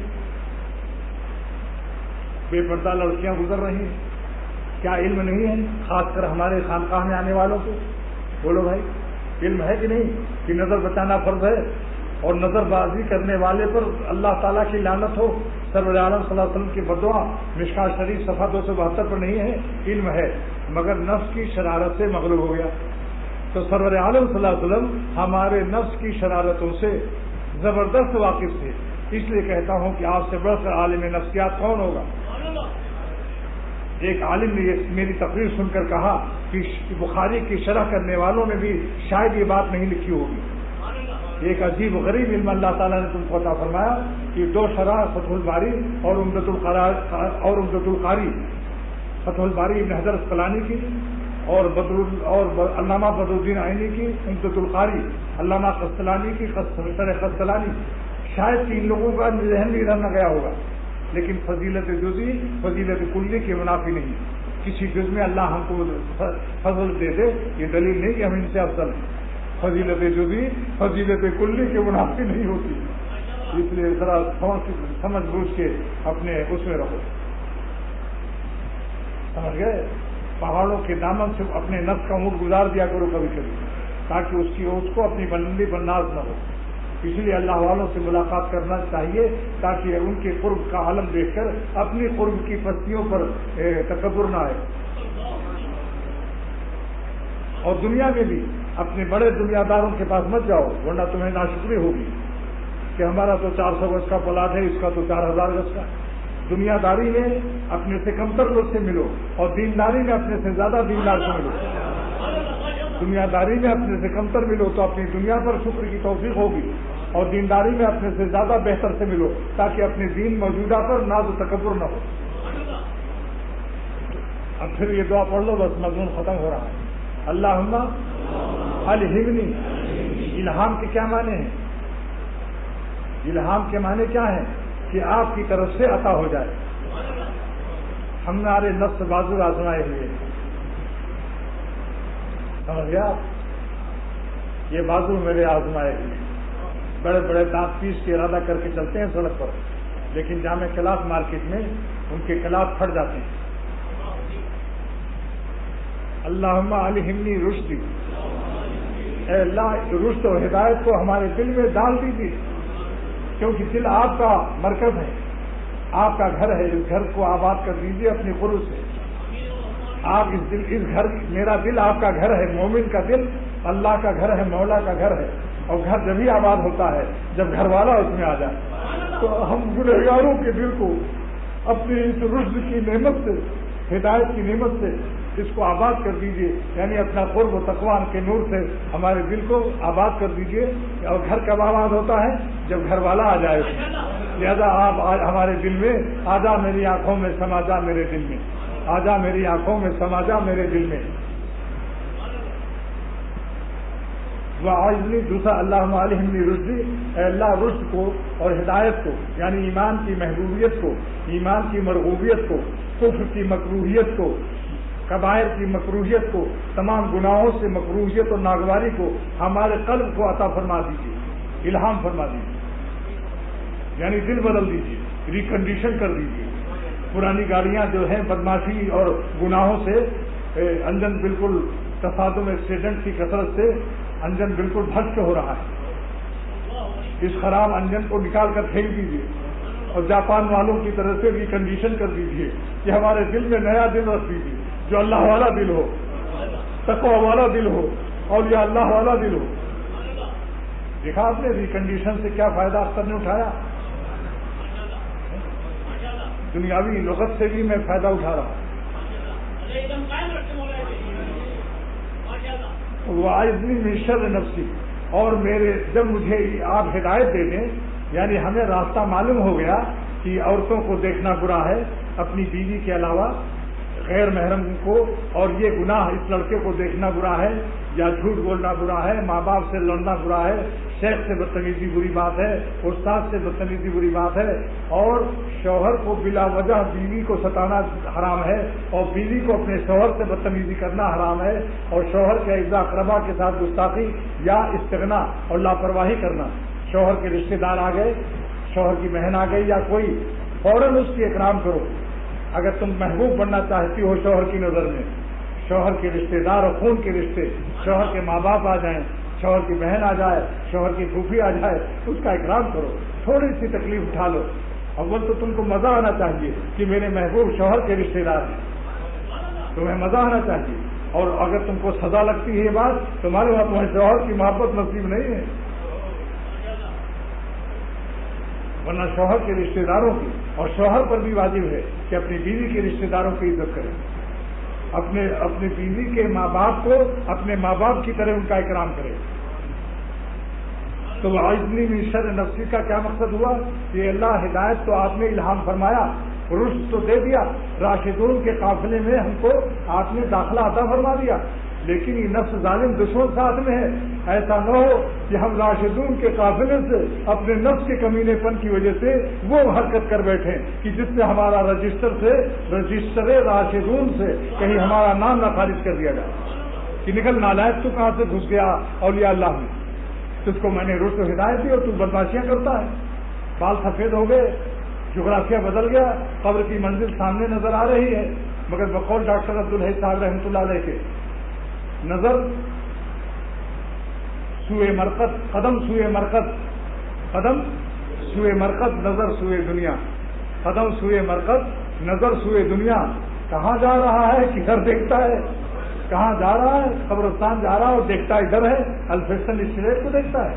بے پردہ لڑکیاں گزر رہی ہیں۔ کیا علم نہیں ہے؟ خاص کر ہمارے خانقاہ میں آنے والوں کو۔ بولو بھائی، علم ہے کہ نہیں؟ کہ نظر بچانا فرض ہے۔ اور نظر بازی کرنے والے پر اللہ تعالیٰ کی لانت ہو۔ سرور عالم صلی اللہ علیہ وسلم کی بدعا مشکا شریف صفحہ دو سو بہتر پر نہیں ہے۔ علم ہے، مگر نفس کی شرارت سے مغلوب ہو گیا۔ تو سرور عالم صلی اللہ علیہ وسلم ہمارے نفس کی شرارتوں سے زبردست واقف تھے۔ اس لیے کہتا ہوں کہ آپ سے بڑھ کر عالم نفسیات کون ہوگا؟ ایک عالم نے میری تقریر سن کر کہا کہ بخاری کی شرح کرنے والوں نے بھی شاید یہ بات نہیں لکھی ہوگی۔ ایک عجیب و غریب علم اللہ تعالیٰ نے تم کو عطا فرمایا کہ دو شرح فتح الباری اور امدت القرار اور امدت القاری۔ فتح الباری ابن حضرت اسقلانی کی۔ اور بدر اور علامہ بدر الدین آئینی کی امدت القاری، علامہ قسطلانی کی سر قسطلانی. شاید تین لوگوں کا ذہن بھی نہ گیا ہوگا، لیکن فضیلت جزی فضیلت کلی کے منافی نہیں کسی جز میں اللہ ہم کو فضل دے دے، یہ دلیل نہیں کہ ہم ان سے افضل ہیں۔ فضیلت جزی فضیلت کلی کے منافی نہیں ہوتی۔ اس لیے ذرا سمجھ بوجھ کے اپنے اس میں رہو۔ سمجھ گئے؟ پہاڑوں کے دامن سے اپنے نفس کا اونٹ گزار دیا کرو کبھی کبھی، تاکہ اس کی اس کو اپنی بلندی پر نہ ہو۔ اس لیے اللہ والوں سے ملاقات کرنا چاہیے، تاکہ ان کے قرب کا عالم دیکھ کر اپنی قرب کی پستیوں پر تکبر نہ آئے۔ اور دنیا میں بھی اپنے بڑے دنیا داروں کے پاس مت جاؤ، ورنہ تمہیں ناشکری ہوگی کہ ہمارا تو چار سو گز کا پلاٹ ہے، اس کا تو چار ہزار گز کا۔ ہے دنیا داری میں اپنے سے کمتر لوگ سے ملو اور دینداری میں اپنے سے زیادہ دیندار سے ملو۔ دنیا داری میں اپنے سے کمتر ملو تو اپنی دنیا پر شکر کی توفیق ہوگی اور دینداری میں اپنے سے زیادہ بہتر سے ملو تاکہ اپنے دین موجودہ پر ناز و تکبر نہ ہو۔ اب پھر یہ دعا پڑھ لو، بس مضمون ختم ہو رہا ہے۔ اللہ الحمنی الہام کے کیا معنی ہیں؟ الہام کے معنی کیا ہیں؟ کہ آپ کی طرف سے عطا ہو جائے۔ ہمارے نفس بازو آزمائے ہوئے۔ سمجھ گیا؟ یہ بازو میرے آزمائے ہوئے۔ بڑے بڑے دانت پیس کے ارادہ کر کے چلتے ہیں سڑک پر۔ لیکن جامع کلاس مارکیٹ میں ان کے کلاس پھٹ جاتے ہیں۔ اللہ علیہمنی رشدی۔ اے اللہ، رشد و ہدایت کو ہمارے دل میں ڈال دیجیے۔ کیونکہ دل آپ کا مرکز ہے۔ آپ کا گھر ہے، اس گھر کو آباد کر دیجیے اپنی قرو سے۔ آپ اس دل، اس گھر، میرا دل آپ کا گھر ہے، مومن کا دل اللہ کا گھر ہے، مولا کا گھر ہے۔ اور گھر جبھی آباد ہوتا ہے، جب گھر والا اس میں آ جائے۔ تو ہم گنہگاروں کے دل کو اپنی اس رشد کی نعمت سے، ہدایت کی نعمت سے اس کو آباد کر دیجیے یعنی اپنا قرب و تقوان کے نور سے ہمارے دل کو آباد کر دیجیے۔ اور گھر کب آباد ہوتا ہے؟ جب گھر والا آ جائے۔ لہذا آپ ہمارے دل میں، آجا میری آنکھوں میں، سماجا میرے دل میں۔ آجا میری آنکھوں میں، سماجا میرے دل میں۔ وہ دوسرا اللہ علیہ رشدی اللہ، رشد کو اور ہدایت کو یعنی ایمان کی محبوبیت کو، ایمان کی مرغوبیت کو، کفر کی مقروحیت کو قبائر کی مقروحیت کو، تمام گناہوں سے مقروحیت اور ناگواری کو ہمارے قلب کو عطا فرما دیجیے الہام فرما دیجیے یعنی دل بدل دیجیے ریکنڈیشن کر دیجیے پرانی گاڑیاں جو ہیں بدماشی اور گناہوں سے انجن بالکل تصادم ایکسیڈنٹ کی کثرت سے انجن بالکل بھسٹ ہو رہا ہے۔ اس خراب انجن کو نکال کر پھینک دیجیے اور جاپان والوں کی طرف سے ریکنڈیشن کر دیجیے کہ ہمارے دل میں نیا دل رکھ دیجیے جو اللہ والا دل ہو تقوا والا دل ہو اور یا اللہ والا دل ہو۔ دیکھا آپ نے ریکنڈیشن سے کیا فائدہ اختر نے اٹھایا؟ دنیاوی لغت سے بھی میں فائدہ اٹھا رہا ہوں۔ مشر نفسی، اور میرے جب مجھے آپ ہدایت دے دیں یعنی ہمیں راستہ معلوم ہو گیا کہ عورتوں کو دیکھنا برا ہے، اپنی بیوی کے علاوہ غیر محرم کو اور یہ گناہ اس لڑکے کو دیکھنا برا ہے یا جھوٹ بولنا برا ہے، ماں باپ سے لڑنا برا ہے، شیخ سے بدتمیزی بری بات ہے، استاد سے بدتمیزی بری بات ہے اور شوہر کو بلا وجہ بیوی کو ستانا حرام ہے اور بیوی کو اپنے شوہر سے بدتمیزی کرنا حرام ہے اور شوہر کے اعزا اقربا کے ساتھ گستاخی یا استغنا اور لاپرواہی کرنا۔ شوہر کے رشتے دار آ گئے، شوہر کی بہن آ گئی یا کوئی، فوراً اس کی اکرام کرو۔ اگر تم محبوب بننا چاہتی ہو شوہر کی نظر میں، شوہر کے رشتے دار اور خون کے رشتے شوہر کے ماں باپ آ جائیں، شوہر کی بہن آ جائے، شوہر کی پھوپھی آ جائے اس کا اکرام کرو، تھوڑی سی تکلیف اٹھا لو۔ اول تو تم کو مزہ آنا چاہیے کہ میرے محبوب شوہر کے رشتے دار ہیں۔ تمہیں مزہ آنا چاہیے۔ اور اگر تم کو سزا لگتی ہے یہ بات، تمہارے وہاں تمہیں شوہر کی محبت نصیب نہیں ہے۔ ورنہ شوہر کے رشتے داروں کی اور شوہر پر بھی واجب ہے کہ اپنی بیوی کے رشتے داروں کی عزت کریں اپنے، اپنی بیوی کے ماں باپ کو اپنے ماں باپ کی طرح ان کا اکرام کرے۔ تو آجنی مشر نفسی کا کیا مقصد ہوا؟ کہ اللہ ہدایت تو آپ نے الہام فرمایا رشت تو دے دیا، راشدون کے قافلے میں ہم کو آپ نے داخلہ عطا فرما دیا۔ لیکن یہ نفس ظالم دشمن ساتھ میں ہے۔ ایسا نہ ہو کہ ہم راشدون کے قافلے سے اپنے نفس کے کمینے پن کی وجہ سے وہ حرکت کر بیٹھے کہ جس سے ہمارا رجسٹر سے، رجسٹر راشدون سے کہیں ہمارا نام نہ خارج کر دیا جائے۔ کہ نکل نالائق تو کہاں سے گھس گیا اولیاء اللہ میں؟ اس کو میں نے روز کو ہدایت دی اور تو بدماشیاں کرتا ہے۔ بال سفید ہو گئے، جغرافیہ بدل گیا، قبر کی منزل سامنے نظر آ رہی ہے۔ مگر بقول ڈاکٹر عبد الحید صاحب رحمۃ اللہ علیہ کے نظر، سوئے مرکز، قدم سوئے مرکز، قدم سوئے مرکز، نظر سوئے دنیا، قدم سوئے مرکز، نظر سوئے دنیا، کہاں جا رہا ہے کہ گھر دیکھتا ہے؟ کہاں جا رہا ہے؟ قبرستان جا رہا ہے اور دیکھتا ادھر ہے، الفیشن اسٹریٹ کو دیکھتا ہے۔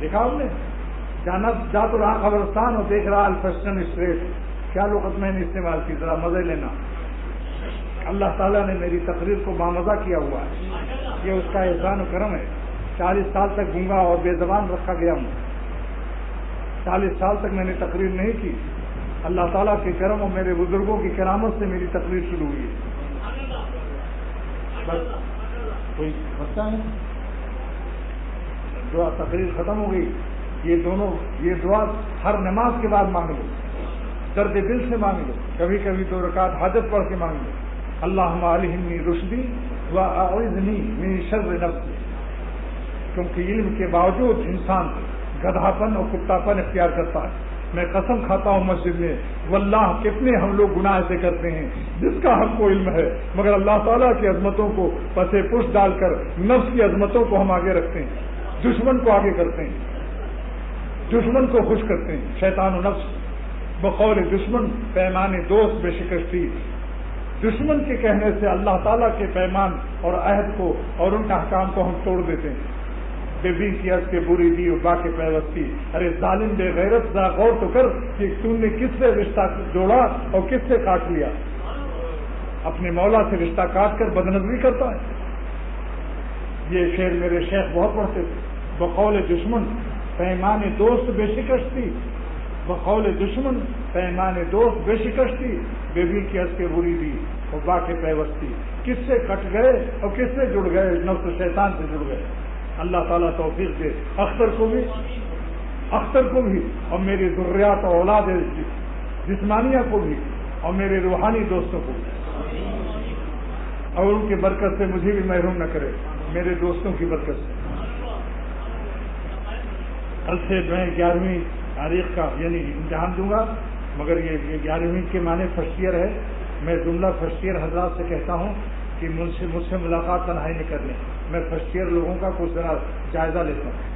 دیکھا ہم نے؟ جانا، جا تو رہا قبرستان اور دیکھ رہا الفیشن اسٹریٹ کیا لوگ میں نے استعمال کی؟ ذرا مزے لینا۔ اللہ تعالیٰ نے میری تقریر کو بامزہ کیا ہوا ہے۔ یہ اس کا احسان و کرم ہے۔ چالیس سال تک گونگا اور بے زبان رکھا گیا ہوں۔ چالیس سال تک میں نے تقریر نہیں کی۔ اللہ تعالیٰ کے کرم اور میرے بزرگوں کی کرامت سے میری تقریر شروع ہوئی۔ بس، کوئی بچہ ہے؟ دعا تقریر ختم ہو گئی، یہ دونوں، یہ دعا ہر نماز کے بعد مانگ لو۔ درد دل سے مانگ لو۔ کبھی کبھی دو رکعت حاجت پڑھ کے مانگ لو۔ اللہ علیہ رشدی و میری شر نفس کیونکہ علم کے باوجود انسان گدھاپن اور کتاپن اختیار کرتا ہے۔ میں قسم کھاتا ہوں مسجد میں، واللہ کتنے ہم لوگ گناہ سے کرتے ہیں، جس کا ہم کو علم ہے۔ مگر اللہ تعالیٰ کی عظمتوں کو پسے پش ڈال کر، نفس کی عظمتوں کو ہم آگے رکھتے ہیں۔ دشمن کو آگے کرتے ہیں۔ دشمن کو خوش کرتے ہیں۔ شیطان و نفس، بقول دشمن، پیمانے دوست بے شکستی دشمن کے کہنے سے اللہ تعالیٰ کے پیمان اور عہد کو اور ان کا حکام کو ہم توڑ دیتے ہیں۔ بے بی کی عرض کے بری دی اور با کے پیوستی۔ ارے ظالم، بے غیرت ذا غور تو کر کہ تم نے کس سے رشتہ جوڑا اور کس سے کاٹ لیا۔ اپنے مولا سے رشتہ کاٹ کر بدنظری کرتا ہے۔ یہ شعر میرے شیخ بہت پڑھتے تھے۔ بقول دشمن پیمان دوست، بے شکست تھی۔ بقول دشمن پیمان دوست بے شکستی بے بھی کی ہنس کے بری دی اور باقی پیوستی۔ کس سے کٹ گئے اور کس سے جڑ گئے؟ نفس شیطان سے جڑ گئے۔ اللہ تعالیٰ توفیق دے۔ اختر کو بھی، اختر کو بھی اور میری ضروریات اور اولاد جسمانیہ کو بھی اور میرے روحانی دوستوں کو بھی۔ اور ان کی برکت سے مجھے بھی محروم نہ کرے۔ میرے دوستوں کی برکت سے۔ کل سے میں گیارہویں تاریخ کا یعنی امتحان دوں گا۔ مگر یہ گیارہویں کے معنی فرسٹ ایئر ہے، میں جملہ فرسٹ ایئر حضرات سے کہتا ہوں کہ مجھ سے مجھ سے ملاقات تنہائی نہیں کرنی۔ میں فرسٹ ایئر لوگوں کا کچھ ذرا جائزہ لیتا ہوں۔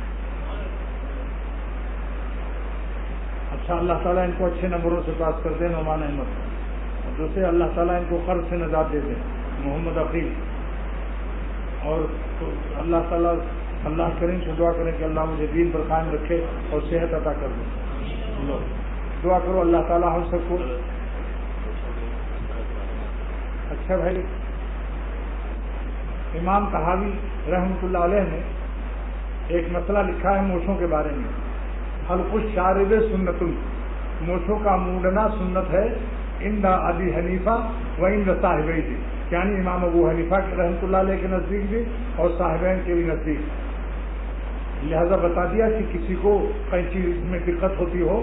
اچھا اللہ تعالیٰ ان کو اچھے نمبروں سے پاس کر دیں نعمان احمد۔ اور دوسرے، اللہ تعالیٰ ان کو قرض سے نجات دے دیں محمد عقیل۔ اور اللہ تعالیٰ اللہ کریں سے دعا کریں کہ اللہ مجھے دین پر قائم رکھے اور صحت عطا کر دیں دعا کرو، اللہ تعالیٰ ہم سب کو اچھا بھائی۔ امام تحاوی رحمۃ اللہ علیہ نے ایک مسئلہ لکھا ہے موچوں کے بارے میں۔ حلق شارب سنت موچوں کا مونڈنا سنت ہے۔ ان دا ابی حنیفہ و ان دا صاحب جی یعنی امام ابو حنیفہ رحمۃ اللہ علیہ کے نزدیک بھی اور صاحبین کے بھی نزدیک۔ لہذا بتا دیا کہ کسی کو کئی چیز میں دقت ہوتی ہو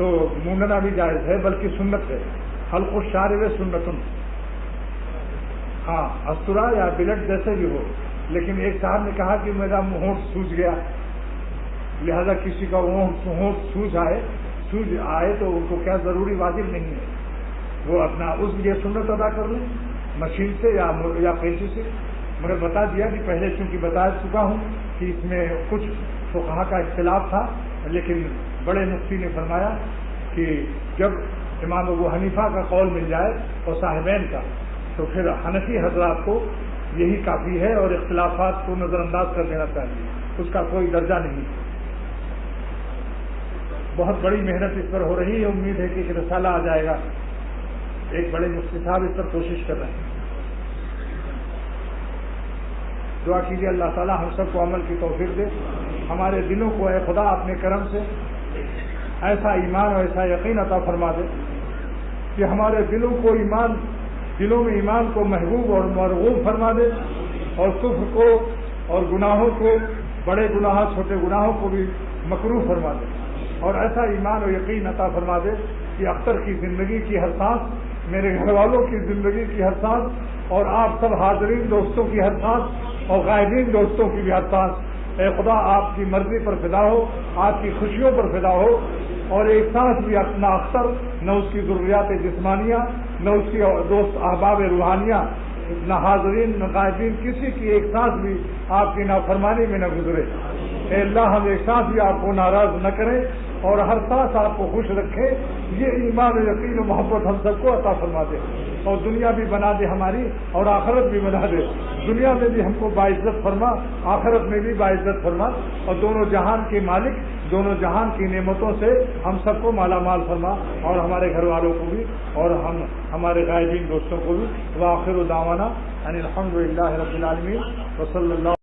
تو مونڈنا بھی جائز ہے، بلکہ سنت ہے۔ حلق و شارب سنتن۔ ہاں استرا یا بلٹ جیسے بھی ہو۔ لیکن ایک صاحب نے کہا کہ میرا ہونٹ سوج گیا۔ لہذا کسی کا ہونٹ سوج آئے سوج آئے تو ان کو کیا ضروری واجب نہیں ہے۔ وہ اپنا اس لیے سنت ادا کر لیں، مشین سے یا یا پیسے سے۔ میں نے بتا دیا کہ پہلے چونکہ بتا چکا ہوں کہ اس میں کچھ فقہا کا اختلاف تھا، لیکن بڑے مفتی نے فرمایا کہ جب امام ابو حنیفہ کا قول مل جائے اور صاحبین کا، تو پھر حنفی حضرات کو یہی کافی ہے اور اختلافات کو نظر انداز کر دینا چاہیے۔ اس کا کوئی درجہ نہیں۔ بہت بڑی محنت اس پر ہو رہی ہے۔ امید ہے کہ ایک رسالہ آ جائے گا۔ ایک بڑے مفتی صاحب اس پر کوشش کر رہے ہیں۔ دعا کیجیے اللہ تعالیٰ ہم سب کو عمل کی توفیق دے۔ ہمارے دلوں کو اے خدا اپنے کرم سے ایسا ایمان اور ایسا یقین عطا فرما دے کہ ہمارے دلوں کو ایمان، دلوں میں ایمان کو محبوب اور مرغوب فرما دے اور کفر کو اور گناہوں کو، بڑے گناہ، چھوٹے گناہوں کو بھی مکرو فرما دے اور ایسا ایمان اور یقین عطا فرما دے کہ اختر کی زندگی کی ہر سانس، میرے گھر والوں کی زندگی کی ہر سانس اور آپ سب حاضرین دوستوں کی ہر سانس اور غائبین دوستوں کی بھی ہر سانس۔ اے خدا، آپ کی مرضی پر فدا ہو، آپ کی خوشیوں پر فدا ہو اور ایک سانس بھی اپنا اختر، نہ اس کی ضروریات جسمانیہ نہ اس کی دوست احباب روحانیہ نہ حاضرین، نہ قائدین، کسی کی ایک سانس بھی آپ کی نافرمانی میں نہ گزرے۔ اے اللہ، ہم ایک سانس بھی آپ کو ناراض نہ کریں۔ اور ہر سانس آپ کو خوش رکھے، یہ ایمان و یقین و محبت ہم سب کو عطا فرما دے۔ اور دنیا بھی بنا دے ہماری، اور آخرت بھی بنا دے۔ دنیا میں بھی ہم کو باعزت فرما، آخرت میں بھی باعزت فرما۔ اور دونوں جہان کے مالک، دونوں جہان کی نعمتوں سے ہم سب کو مالا مال فرما۔ اور ہمارے گھر والوں کو بھی، اور ہم، ہمارے غائبین دوستوں کو بھی۔ وہ آخر و داوانہ الحمد للہ رب العالمین۔ وصلی اللہ